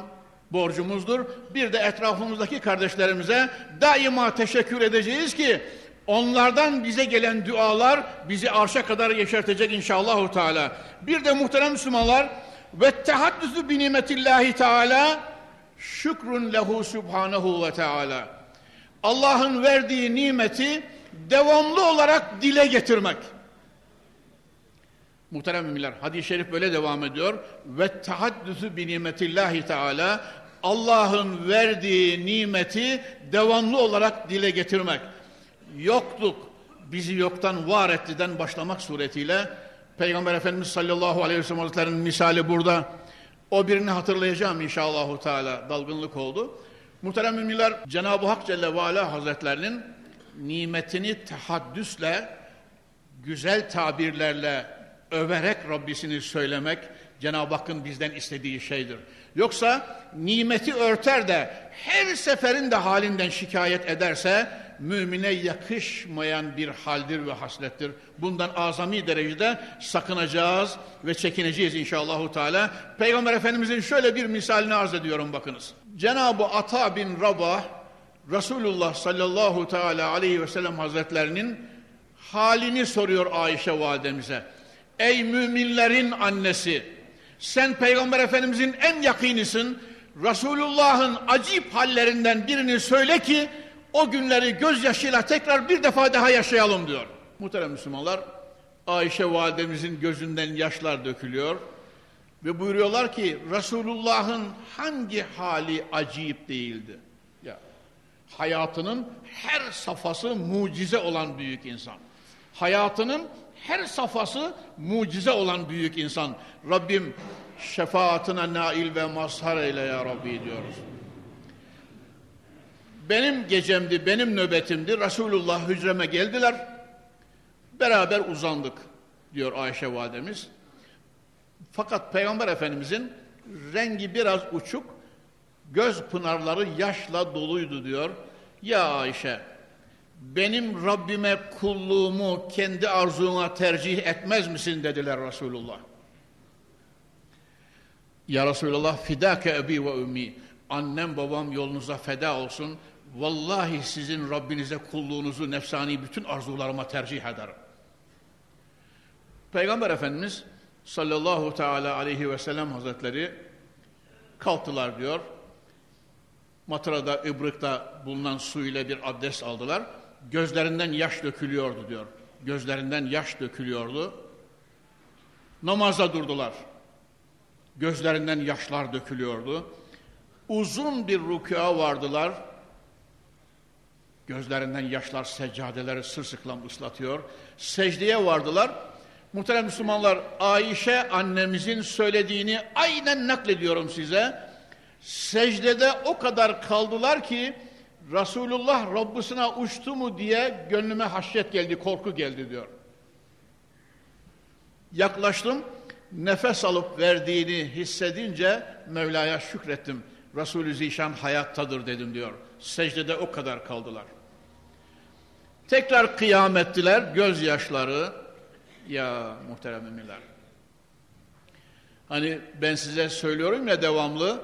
borcumuzdur. Bir de etrafımızdaki kardeşlerimize daima teşekkür edeceğiz ki onlardan bize gelen dualar bizi arşa kadar yeşertecek inşallahü teala. Bir de muhterem Müslümanlar ve tehaddüsü bi nimetillahi teala şükrün lehu subhanahu ve teala. Allah'ın verdiği nimeti devamlı olarak dile getirmek. Muhterem müminler hadis-i şerif böyle devam ediyor. Ve tahaddüsü bi nimetillahi teala Allah'ın verdiği nimeti devamlı olarak dile getirmek. Yokluk bizi yoktan var ettiden başlamak suretiyle Peygamber Efendimiz sallallahu aleyhi ve sellem Hazretleri'nin misali burada. O birini hatırlayacağım inşallahu teala dalgınlık oldu. Muhterem müminler Cenab-ı Hak Celle ve Ala Hazretlerinin nimetini tahaddüsle güzel tabirlerle överek Rabbisini söylemek Cenab-ı Hakk'ın bizden istediği şeydir. Yoksa nimeti örter de her seferinde halinden şikayet ederse mümine yakışmayan bir haldir ve haslettir. Bundan azami derecede sakınacağız ve çekineceğiz inşallahu teala. Peygamber Efendimizin şöyle bir misalini arz ediyorum bakınız. Cenab-ı Ata bin Rabah Resulullah sallallahu teala aleyhi ve sellem hazretlerinin halini soruyor Ayşe validemize. Ey müminlerin annesi sen Peygamber Efendimizin en yakinisin. Resulullah'ın acip hallerinden birini söyle ki o günleri gözyaşıyla tekrar bir defa daha yaşayalım diyor. Muhterem Müslümanlar Ayşe validemizin gözünden yaşlar dökülüyor ve buyuruyorlar ki Resulullah'ın hangi hali acayip değildi? Ya, hayatının her safhası mucize olan büyük insan. Hayatının her safhası mucize olan büyük insan. Rabbim şefaatine nail ve mazhar eyle ya Rabbi diyoruz. Benim gecemdi, benim nöbetimdi. Resulullah hücreme geldiler. Beraber uzandık diyor Ayşe validemiz. Fakat Peygamber Efendimizin rengi biraz uçuk, göz pınarları yaşla doluydu diyor. Ya Ayşe benim Rabbime kulluğumu kendi arzuna tercih etmez misin dediler Resulullah. Ya Resulallah fidâke ebi ve ümmi. Annem babam yolunuza feda olsun. Vallahi sizin Rabbinize kulluğunuzu nefsani bütün arzularıma tercih ederim. Peygamber Efendimiz sallallahu teala aleyhi ve sellem hazretleri kalktılar diyor. Matıra'da, İbrık'ta bulunan su ile bir abdest aldılar gözlerinden yaş dökülüyordu diyor. Gözlerinden yaş dökülüyordu. Namaza durdular. Gözlerinden yaşlar dökülüyordu. Uzun bir rükûa vardılar. Gözlerinden yaşlar seccadeleri sırsıklam ıslatıyor. Secdeye vardılar. Muhterem Müslümanlar, Ayşe annemizin söylediğini aynen naklediyorum size. Secdede o kadar kaldılar ki Resulullah Rabbisine uçtu mu diye gönlüme haşyet geldi, korku geldi diyor. Yaklaştım, nefes alıp verdiğini hissedince Mevla'ya şükrettim. Resulü Zişan hayattadır dedim diyor. Secdede o kadar kaldılar. Tekrar kıyam ettiler, gözyaşları. Ya muhterem emirler. Hani ben size söylüyorum ya devamlı,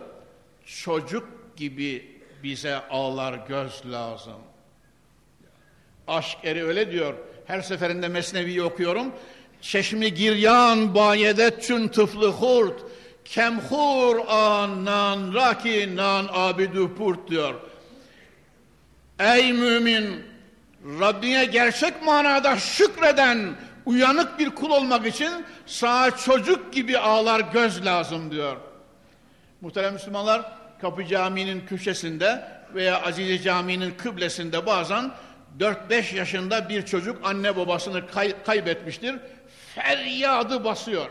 çocuk gibi bize ağlar göz lazım. Aşk eri öyle diyor. Her seferinde Mesnevi'yi okuyorum. Çeşmi giryan bayede çün tıflı hurt. Kemhur anan raki nan abidü purt diyor. Ey mümin Rabbine gerçek manada şükreden uyanık bir kul olmak için sağ çocuk gibi ağlar göz lazım diyor. Muhterem Müslümanlar Kapı Camii'nin köşesinde veya Azize Camii'nin kıblesinde bazen 4-5 yaşında bir çocuk anne babasını kay kaybetmiştir. Feryadı basıyor.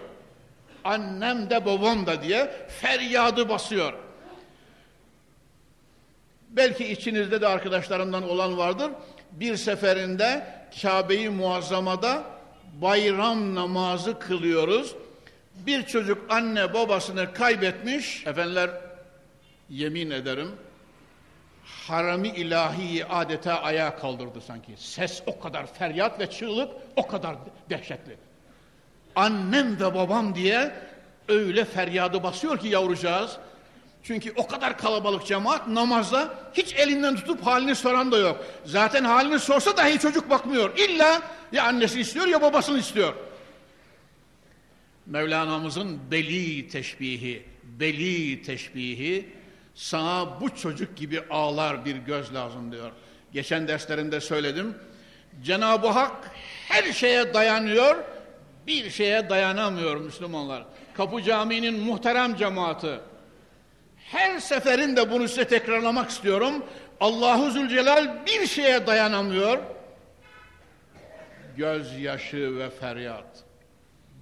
Annem de babam da diye feryadı basıyor. Belki içinizde de arkadaşlarımdan olan vardır. Bir seferinde Kabe-i Muazzama'da bayram namazı kılıyoruz. Bir çocuk anne babasını kaybetmiş. Efendiler yemin ederim harami ilahiyi adeta ayağa kaldırdı sanki. Ses o kadar feryat ve çığlık o kadar dehşetli. Annem ve babam diye öyle feryadı basıyor ki yavrucağız. Çünkü o kadar kalabalık cemaat namazda hiç elinden tutup halini soran da yok. Zaten halini sorsa dahi çocuk bakmıyor. İlla ya annesi istiyor ya babasını istiyor. Mevlana'mızın beli teşbihi, beli teşbihi sana bu çocuk gibi ağlar bir göz lazım diyor. Geçen derslerinde söyledim. Cenab-ı Hak her şeye dayanıyor, bir şeye dayanamıyor Müslümanlar. Kapı Camii'nin muhterem cemaati. Her seferinde bunu size tekrarlamak istiyorum. Allahu Zülcelal bir şeye dayanamıyor. Gözyaşı ve feryat.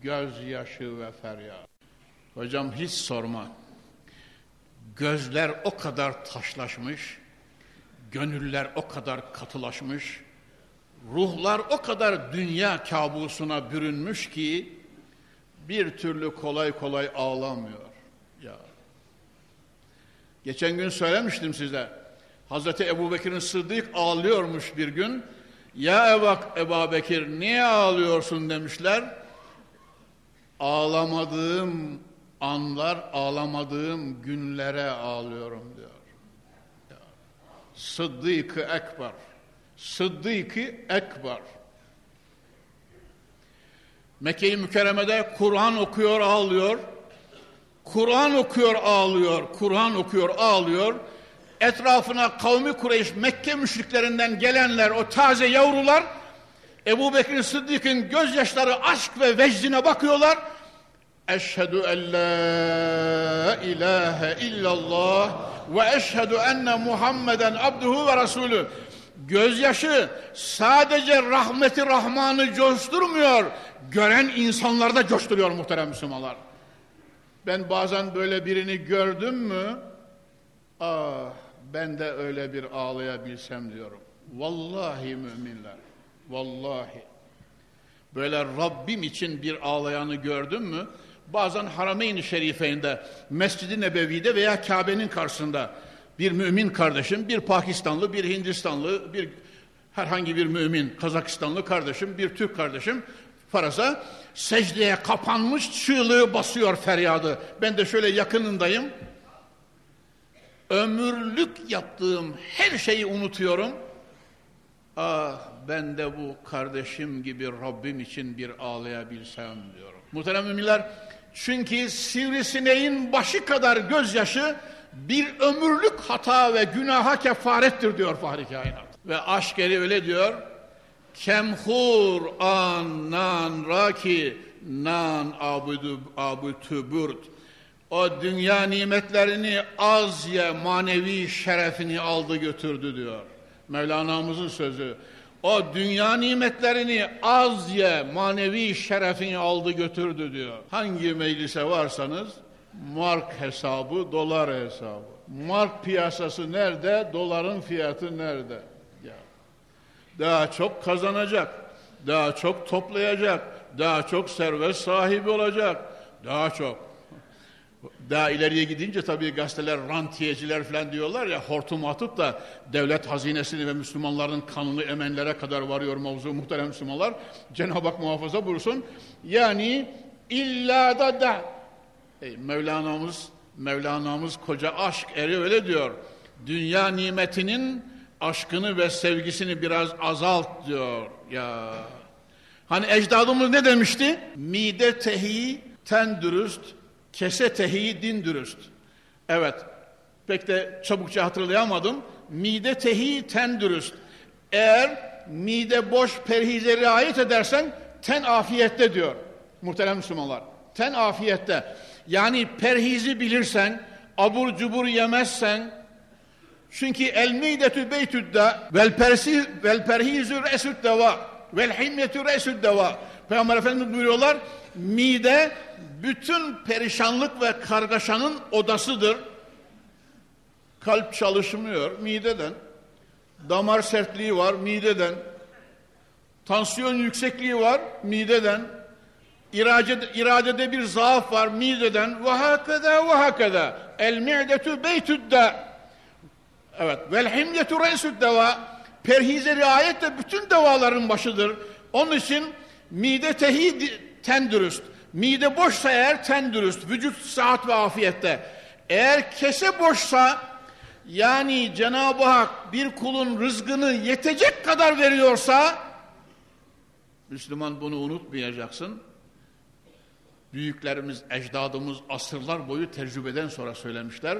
Gözyaşı ve feryat. Hocam hiç sorma. Gözler o kadar taşlaşmış, gönüller o kadar katılaşmış, ruhlar o kadar dünya kabusuna bürünmüş ki bir türlü kolay kolay ağlamıyor. Ya. Geçen gün söylemiştim size. Hazreti Ebu Bekir'in Sıddık ağlıyormuş bir gün. Ya Ebak Ebu Bekir niye ağlıyorsun demişler. Ağlamadığım anlar, ağlamadığım günlere ağlıyorum diyor. Sıddık-ı Ekber. Sıddık-ı Ekber. Mekke-i Mükerreme'de Kur'an okuyor, ağlıyor. Kur'an okuyor, ağlıyor. Kur'an okuyor, ağlıyor. Etrafına kavmi Kureyş, Mekke müşriklerinden gelenler, o taze yavrular, Ebu Bekir Sıddık'ın gözyaşları aşk ve vecdine bakıyorlar. Eşhedü en la ilahe illallah ve eşhedü enne Muhammeden abduhu ve rasulü. Gözyaşı sadece rahmeti Rahman'ı coşturmuyor, gören insanlarda coşturuyor muhterem Müslümanlar. Ben bazen böyle birini gördüm mü, ah ben de öyle bir ağlayabilsem diyorum. Vallahi müminler, vallahi. Böyle Rabbim için bir ağlayanı gördüm mü, bazen Harameyn-i Şerife'inde, Mescid-i Nebevi'de veya Kabe'nin karşısında bir mümin kardeşim, bir Pakistanlı, bir Hindistanlı, bir herhangi bir mümin, Kazakistanlı kardeşim, bir Türk kardeşim faraza secdeye kapanmış çığlığı basıyor feryadı. Ben de şöyle yakınındayım. Ömürlük yaptığım her şeyi unutuyorum. Ah ben de bu kardeşim gibi Rabbim için bir ağlayabilsem diyorum. Muhterem müminler çünkü sivrisineğin başı kadar gözyaşı bir ömürlük hata ve günaha kefarettir diyor Fahri Kainat. Ve aşk eri öyle diyor. Kemhur an nan raki nan abudu abutu burt. O dünya nimetlerini az ye manevi şerefini aldı götürdü diyor. Mevlana'mızın sözü. O dünya nimetlerini az ye manevi şerefini aldı götürdü diyor. Hangi meclise varsanız mark hesabı, dolar hesabı. Mark piyasası nerede, doların fiyatı nerede? Ya. Daha çok kazanacak, daha çok toplayacak, daha çok servet sahibi olacak, daha çok. Daha ileriye gidince tabii gazeteler rantiyeciler falan diyorlar ya hortum atıp da devlet hazinesini ve Müslümanların kanını emenlere kadar varıyor mevzu muhterem Müslümanlar. Cenab-ı Hak muhafaza buyursun. Yani illa da da e, Mevlana'mız Mevlana'mız koca aşk eri öyle diyor. Dünya nimetinin aşkını ve sevgisini biraz azalt diyor. Ya Hani ecdadımız ne demişti? Mide tehi ten dürüst, kese tehi din dürüst. Evet, pek de çabukça hatırlayamadım. Mide tehi ten dürüst. Eğer mide boş perhize riayet edersen ten afiyette diyor muhterem Müslümanlar. Ten afiyette. Yani perhizi bilirsen, abur cubur yemezsen, çünkü el midetü beytüdde vel persi vel perhizü resüd deva vel himmetü resüd deva. Peygamber Efendimiz buyuruyorlar mide bütün perişanlık ve kargaşanın odasıdır. Kalp çalışmıyor mideden. Damar sertliği var mideden. Tansiyon yüksekliği var mideden. İradede, iradede bir zaaf var mideden. Ve hakeda ve hakeda. El mi'detü beytüdde. Evet. Vel himyetu reisüd deva. Perhize riayet de bütün devaların başıdır. Onun için mide tehi ten dürüst. Mide boşsa eğer ten dürüst. Vücut saat ve afiyette. Eğer kese boşsa yani Cenab-ı Hak bir kulun rızkını yetecek kadar veriyorsa Müslüman bunu unutmayacaksın. Büyüklerimiz, ecdadımız asırlar boyu tecrübeden sonra söylemişler.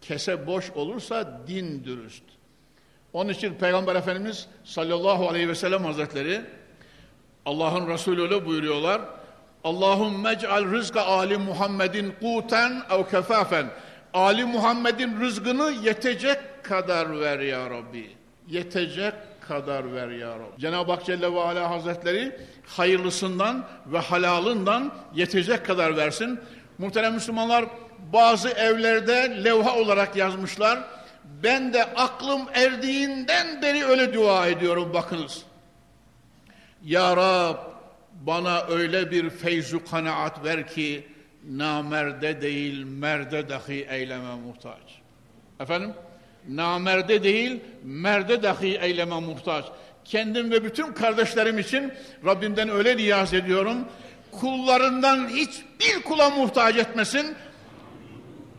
Kese boş olursa din dürüst. Onun için Peygamber Efendimiz sallallahu aleyhi ve sellem hazretleri Allah'ın Resulü öyle buyuruyorlar. Allahümme ec'al rızka Ali Muhammedin kuten ev kefafen. Ali Muhammed'in rızkını yetecek kadar ver ya Rabbi. Yetecek kadar ver ya Rabbi. Cenab-ı Hak Celle ve Ala Hazretleri hayırlısından ve halalından yetecek kadar versin. Muhterem Müslümanlar bazı evlerde levha olarak yazmışlar. Ben de aklım erdiğinden beri öyle dua ediyorum bakınız. Ya Rab bana öyle bir feyzu kanaat ver ki namerde değil merde dahi eyleme muhtaç. Efendim? Namerde değil merde dahi eyleme muhtaç. Kendim ve bütün kardeşlerim için Rabbimden öyle niyaz ediyorum. Kullarından hiçbir kula muhtaç etmesin.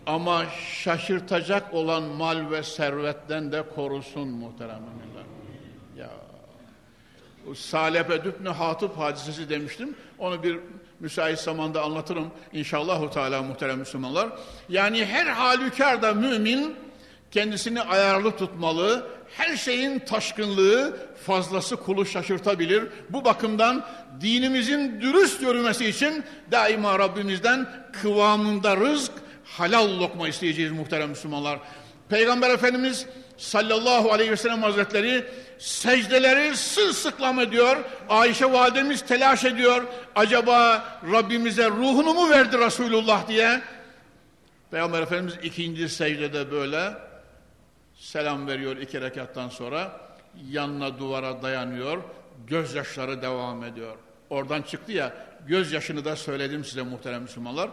Ama şaşırtacak olan mal ve servetten de korusun muhterem Ya Salep Dübnü Hatip hadisesi demiştim. Onu bir müsait zamanda anlatırım inşallah Teala muhterem Müslümanlar. Yani her halükarda mümin kendisini ayarlı tutmalı. Her şeyin taşkınlığı fazlası kulu şaşırtabilir. Bu bakımdan dinimizin dürüst yürümesi için daima Rabbimizden kıvamında rızk, halal lokma isteyeceğiz muhterem Müslümanlar. Peygamber Efendimiz sallallahu aleyhi ve sellem hazretleri secdeleri sırılsıklam ediyor. Ayşe validemiz telaş ediyor. Acaba Rabbimize ruhunu mu verdi Resulullah diye. Peygamber Efendimiz ikinci secdede böyle selam veriyor iki rekattan sonra. Yanına duvara dayanıyor. Gözyaşları devam ediyor. Oradan çıktı ya gözyaşını da söyledim size muhterem Müslümanlar.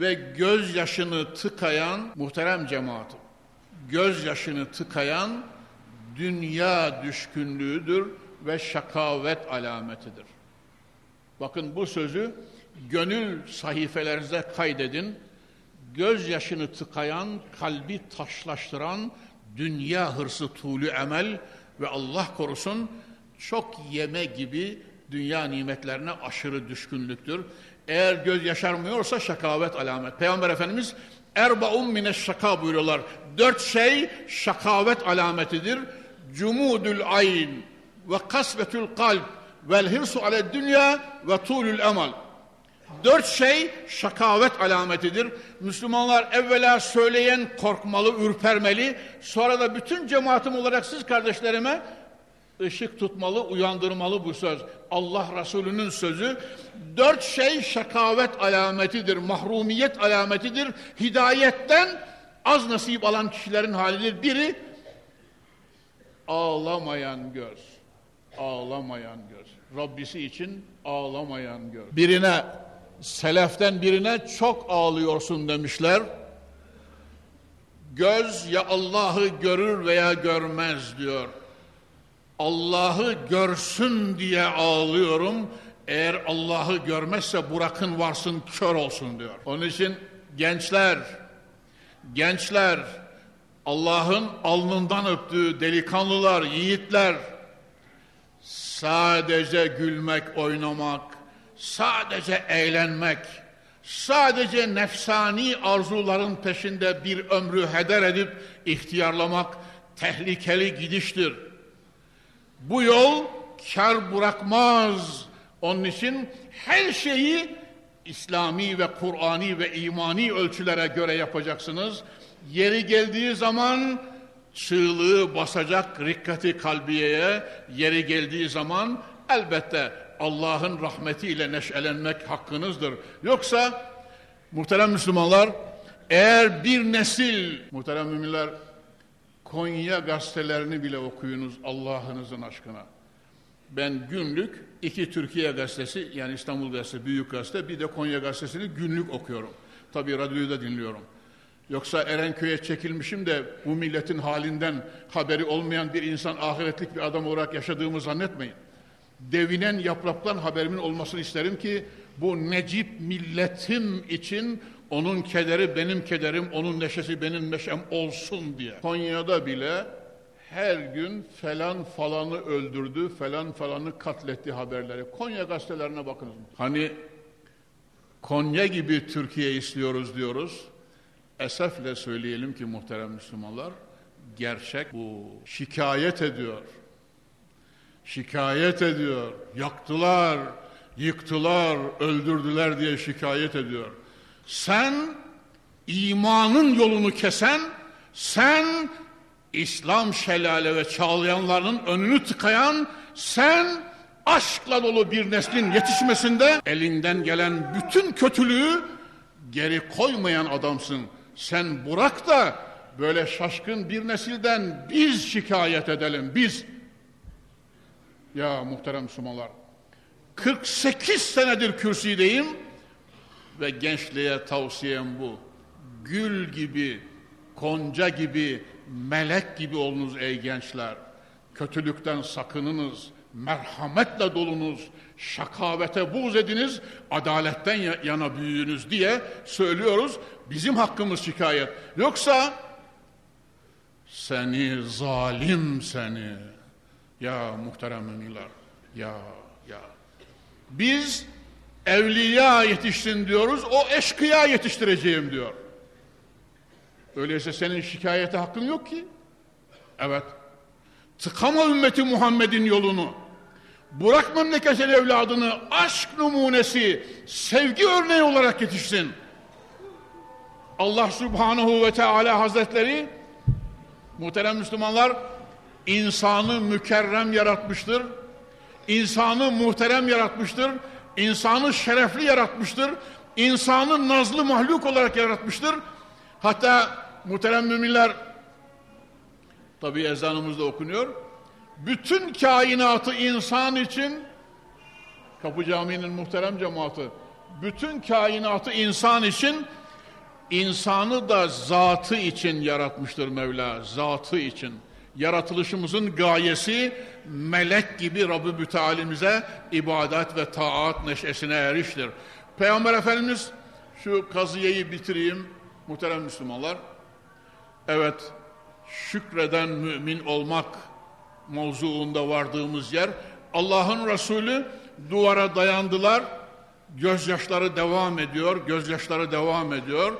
Ve gözyaşını tıkayan muhterem cemaatim. Gözyaşını tıkayan dünya düşkünlüğüdür ve şakavet alametidir. Bakın bu sözü gönül sahifelerinize kaydedin. Gözyaşını tıkayan, kalbi taşlaştıran dünya hırsı tuğlu emel ve Allah korusun çok yeme gibi dünya nimetlerine aşırı düşkünlüktür. Eğer göz yaşarmıyorsa şakavet alamet. Peygamber Efendimiz erbaun mine şaka buyuruyorlar. Dört şey şakavet alametidir cumudul ayn ve kasvetül kalp vel hirsu ale dünya ve tulül emal. Dört şey şakavet alametidir. Müslümanlar evvela söyleyen korkmalı, ürpermeli. Sonra da bütün cemaatim olarak siz kardeşlerime ışık tutmalı, uyandırmalı bu söz. Allah Resulü'nün sözü. Dört şey şakavet alametidir, mahrumiyet alametidir. Hidayetten az nasip alan kişilerin halidir. Biri ağlamayan göz. Ağlamayan göz. Rabbisi için ağlamayan göz. Birine, seleften birine çok ağlıyorsun demişler. Göz ya Allah'ı görür veya görmez diyor. Allah'ı görsün diye ağlıyorum. Eğer Allah'ı görmezse bırakın varsın kör olsun diyor. Onun için gençler, gençler, Allah'ın alnından öptüğü delikanlılar, yiğitler sadece gülmek, oynamak, sadece eğlenmek, sadece nefsani arzuların peşinde bir ömrü heder edip ihtiyarlamak tehlikeli gidiştir. Bu yol kar bırakmaz. Onun için her şeyi İslami ve Kur'ani ve imani ölçülere göre yapacaksınız. Yeri geldiği zaman çığlığı basacak rikkati kalbiyeye, yeri geldiği zaman elbette Allah'ın rahmetiyle neşelenmek hakkınızdır. Yoksa muhterem Müslümanlar eğer bir nesil muhterem müminler Konya gazetelerini bile okuyunuz Allah'ınızın aşkına. Ben günlük iki Türkiye gazetesi yani İstanbul gazetesi büyük gazete bir de Konya gazetesini günlük okuyorum. Tabii radyoyu da dinliyorum. Yoksa Erenköy'e çekilmişim de bu milletin halinden haberi olmayan bir insan ahiretlik bir adam olarak yaşadığımı zannetmeyin. Devinen yapraktan haberimin olmasını isterim ki bu necip milletim için onun kederi benim kederim, onun neşesi benim neşem olsun diye. Konya'da bile her gün falan falanı öldürdü, falan falanı katletti haberleri. Konya gazetelerine bakınız. Hani Konya gibi Türkiye istiyoruz diyoruz. Esefle söyleyelim ki muhterem Müslümanlar, gerçek bu. Şikayet ediyor. Şikayet ediyor. Yaktılar, yıktılar, öldürdüler diye şikayet ediyor. Sen imanın yolunu kesen, sen İslam şelale ve çağlayanların önünü tıkayan, sen aşkla dolu bir neslin yetişmesinde elinden gelen bütün kötülüğü geri koymayan adamsın. Sen bırak da böyle şaşkın bir nesilden biz şikayet edelim, biz. Ya muhterem Müslümanlar, 48 senedir kürsüdeyim ve gençliğe tavsiyem bu. Gül gibi, konca gibi, melek gibi olunuz ey gençler. Kötülükten sakınınız, merhametle dolunuz, şakavete buğz ediniz, adaletten yana büyüyünüz diye söylüyoruz. Bizim hakkımız şikayet. Yoksa seni zalim seni. Ya muhterem müminler. Ya ya. Biz evliya yetişsin diyoruz. O eşkıya yetiştireceğim diyor. Öyleyse senin şikayete hakkın yok ki. Evet. Tıkama ümmeti Muhammed'in yolunu. Bırak memleketin evladını aşk numunesi, sevgi örneği olarak yetişsin. Allah Subhanahu ve Teala Hazretleri muhterem Müslümanlar insanı mükerrem yaratmıştır. İnsanı muhterem yaratmıştır. İnsanı şerefli yaratmıştır. İnsanı nazlı mahluk olarak yaratmıştır. Hatta muhterem müminler tabi ezanımızda okunuyor. Bütün kainatı insan için Kapı Camii'nin muhterem cemaati bütün kainatı insan için insanı da zatı için yaratmıştır Mevla. Zatı için. Yaratılışımızın gayesi melek gibi Rabbi Mütealimize ibadet ve taat neşesine eriştir. Peygamber Efendimiz şu kazıyeyi bitireyim muhterem Müslümanlar. Evet şükreden mümin olmak mevzuunda vardığımız yer Allah'ın Resulü duvara dayandılar gözyaşları devam ediyor gözyaşları devam ediyor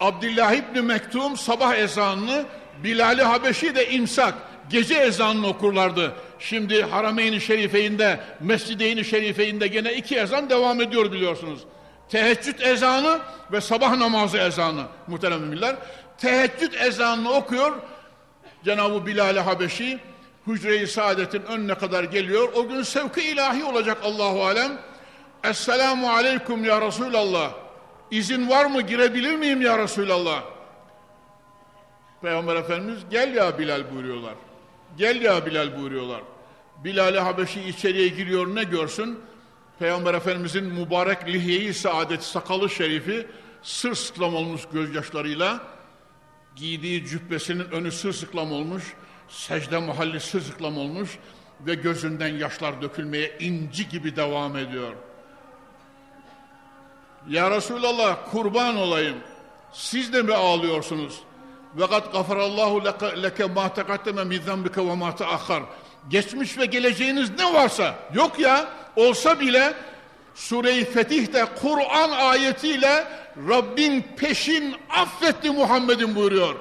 Abdullah İbni Mektum sabah ezanını Bilal-i Habeşi de imsak gece ezanını okurlardı. Şimdi Harameyn-i Şerife'inde, Mescid-i Şerife'inde gene iki ezan devam ediyor biliyorsunuz. Teheccüd ezanı ve sabah namazı ezanı muhterem müminler. Teheccüd ezanını okuyor. Cenab-ı Bilal-i Habeşi Hücre-i Saadet'in önüne kadar geliyor. O gün sevki ilahi olacak Allahu Alem. Esselamu Aleyküm ya Resulallah. İzin var mı girebilir miyim ya Resulallah? Peygamber Efendimiz gel ya Bilal buyuruyorlar. Gel ya Bilal buyuruyorlar. Bilal-i Habeşi içeriye giriyor ne görsün? Peygamber Efendimizin mübarek lihyeyi saadet sakalı şerifi sırsıklam olmuş gözyaşlarıyla giydiği cübbesinin önü sırsıklam olmuş secde mahalli sırsıklam olmuş ve gözünden yaşlar dökülmeye inci gibi devam ediyor. Ya Resulallah kurban olayım. Siz de mi ağlıyorsunuz? Ve kat gafarallahu leke ma tekaddeme min zembike ve ma teahhar. Geçmiş ve geleceğiniz ne varsa yok ya olsa bile Sure-i Fetih'te Kur'an ayetiyle Rabbin peşin affetti Muhammed'in buyuruyor.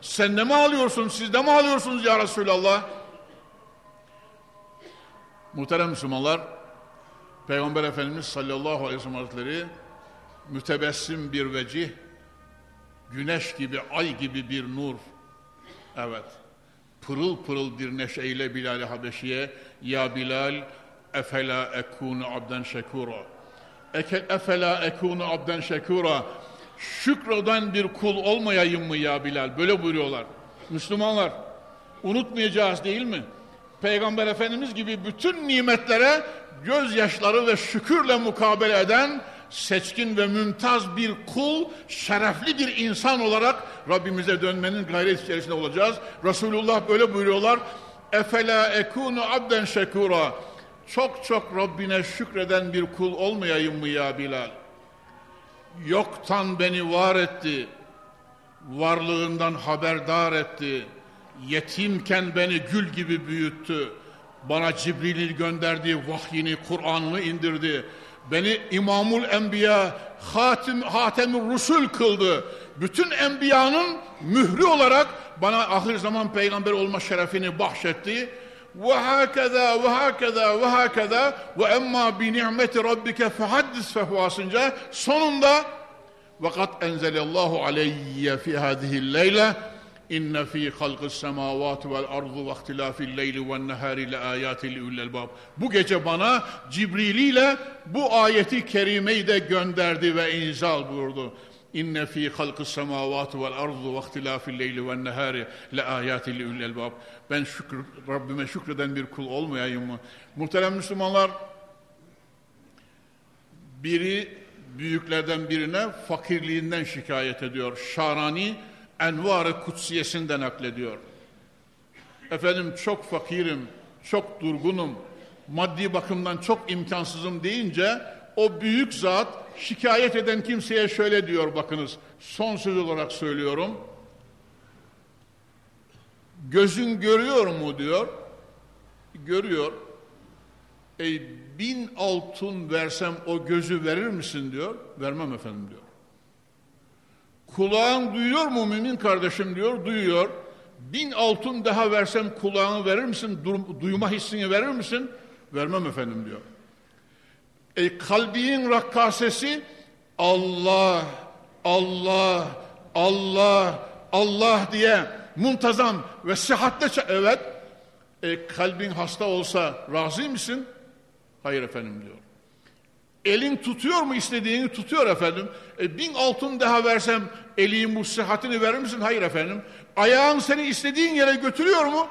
Sen de mi ağlıyorsun? Siz de mi ağlıyorsunuz ya Resulallah? Muhterem Müslümanlar, Peygamber Efendimiz sallallahu aleyhi ve sellem mütebessim bir vecih, güneş gibi, ay gibi bir nur. Evet, pırıl pırıl bir neşeyle Bilal-i Habeşi'ye, Ya Bilal, efela ekunu abden şekura. Eke, efela ekunu abden şekura. Şükreden bir kul olmayayım mı ya Bilal? Böyle buyuruyorlar. Müslümanlar, unutmayacağız değil mi? Peygamber Efendimiz gibi bütün nimetlere gözyaşları ve şükürle mukabele eden seçkin ve mümtaz bir kul, şerefli bir insan olarak Rabbimize dönmenin gayret içerisinde olacağız. Resulullah böyle buyuruyorlar. Efela ekunu abden şekura. Çok çok Rabbine şükreden bir kul olmayayım mı ya Bilal? Yoktan beni var etti. Varlığından haberdar etti yetimken beni gül gibi büyüttü. Bana Cibril'i gönderdi, vahyini, Kur'an'ını indirdi. Beni İmamul Enbiya, Hatim, Hatemül Rusul kıldı. Bütün enbiyanın mührü olarak bana ahir zaman peygamber olma şerefini bahşetti. Ve hakeza ve hakeza ve hakeza ve emma bi ni'meti rabbike fehaddis fehvasınca sonunda vakat enzelallahu aleyye fi hadihi leyle İnne fî halqis semâvâti vel ardı ve ihtilâfil leyli ven nehâri Bu gece bana Cibril ile bu ayeti kerimeyi de gönderdi ve inzal buyurdu. İnne fî halqis semâvâti vel ardı ve ihtilâfil leyli ven nehâri le âyâti li Ben şükür, Rabbime şükreden bir kul olmayayım mı? Muhterem Müslümanlar, biri büyüklerden birine fakirliğinden şikayet ediyor. Şarani Envar-ı Kutsiyesi'nde naklediyor. Efendim çok fakirim, çok durgunum, maddi bakımdan çok imkansızım deyince o büyük zat şikayet eden kimseye şöyle diyor bakınız. Son söz olarak söylüyorum. Gözün görüyor mu diyor. Görüyor. Ey bin altın versem o gözü verir misin diyor. Vermem efendim diyor. Kulağın duyuyor mu mümin kardeşim diyor, duyuyor. Bin altın daha versem kulağını verir misin? duyma hissini verir misin? Vermem efendim diyor. E, kalbinin rakkasesi Allah, Allah, Allah, Allah diye muntazam ve sıhhatte evet. E, kalbin hasta olsa razı mısın? Hayır efendim diyor. Elin tutuyor mu istediğini tutuyor efendim. E, bin altın daha versem eliğin bu sıhhatini verir misin? Hayır efendim. Ayağın seni istediğin yere götürüyor mu?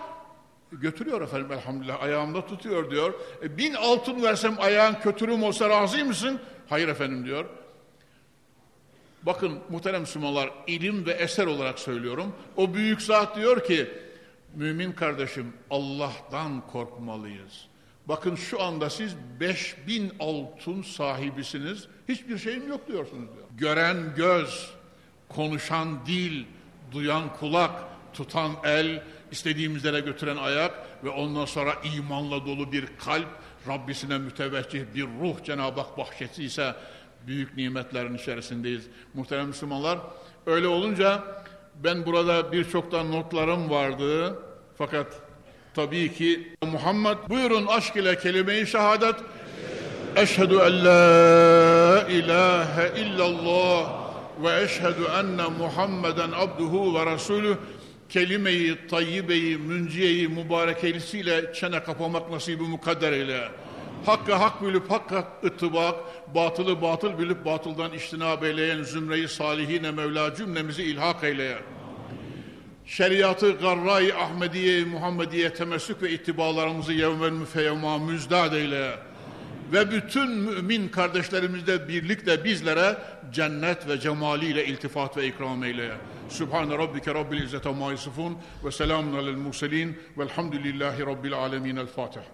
E, götürüyor efendim elhamdülillah ayağımda tutuyor diyor. E, bin altın versem ayağın kötürüm olsa razı mısın? Hayır efendim diyor. Bakın muhterem Müslümanlar ilim ve eser olarak söylüyorum. O büyük zat diyor ki mümin kardeşim Allah'tan korkmalıyız. Bakın şu anda siz 5000 altın sahibisiniz. Hiçbir şeyim yok diyorsunuz diyor. Gören göz, konuşan dil, duyan kulak, tutan el, istediğimiz yere götüren ayak ve ondan sonra imanla dolu bir kalp, Rabbisine müteveccih bir ruh Cenab-ı Hak bahşeti ise büyük nimetlerin içerisindeyiz. Muhterem Müslümanlar, öyle olunca ben burada birçok da notlarım vardı fakat tabii ki Muhammed buyurun aşk ile kelime-i şehadet. Eşhedü en la ilahe illallah ve eşhedü enne Muhammeden abduhu ve resulü kelimeyi, tayyibeyi, münciyeyi, mübarekelisiyle çene kapamak nasibi mukadder eyle. Hakka hak bilip hakka ıttibak, batılı batıl bilip batıldan iştinab eyleyen zümreyi salihine Mevla cümlemizi ilhak eyle şeriatı garra-i Ahmediye, Muhammediye temessük ve ittibalarımızı yevmen müfeyema müzdad eyle. Ve bütün mümin kardeşlerimizle birlikte bizlere cennet ve cemaliyle iltifat ve ikram eyle. Sübhane Rabbike Rabbil İzzete Ma Yusufun ve selamun alel murselin velhamdülillahi Rabbil Alemin. El Fatiha.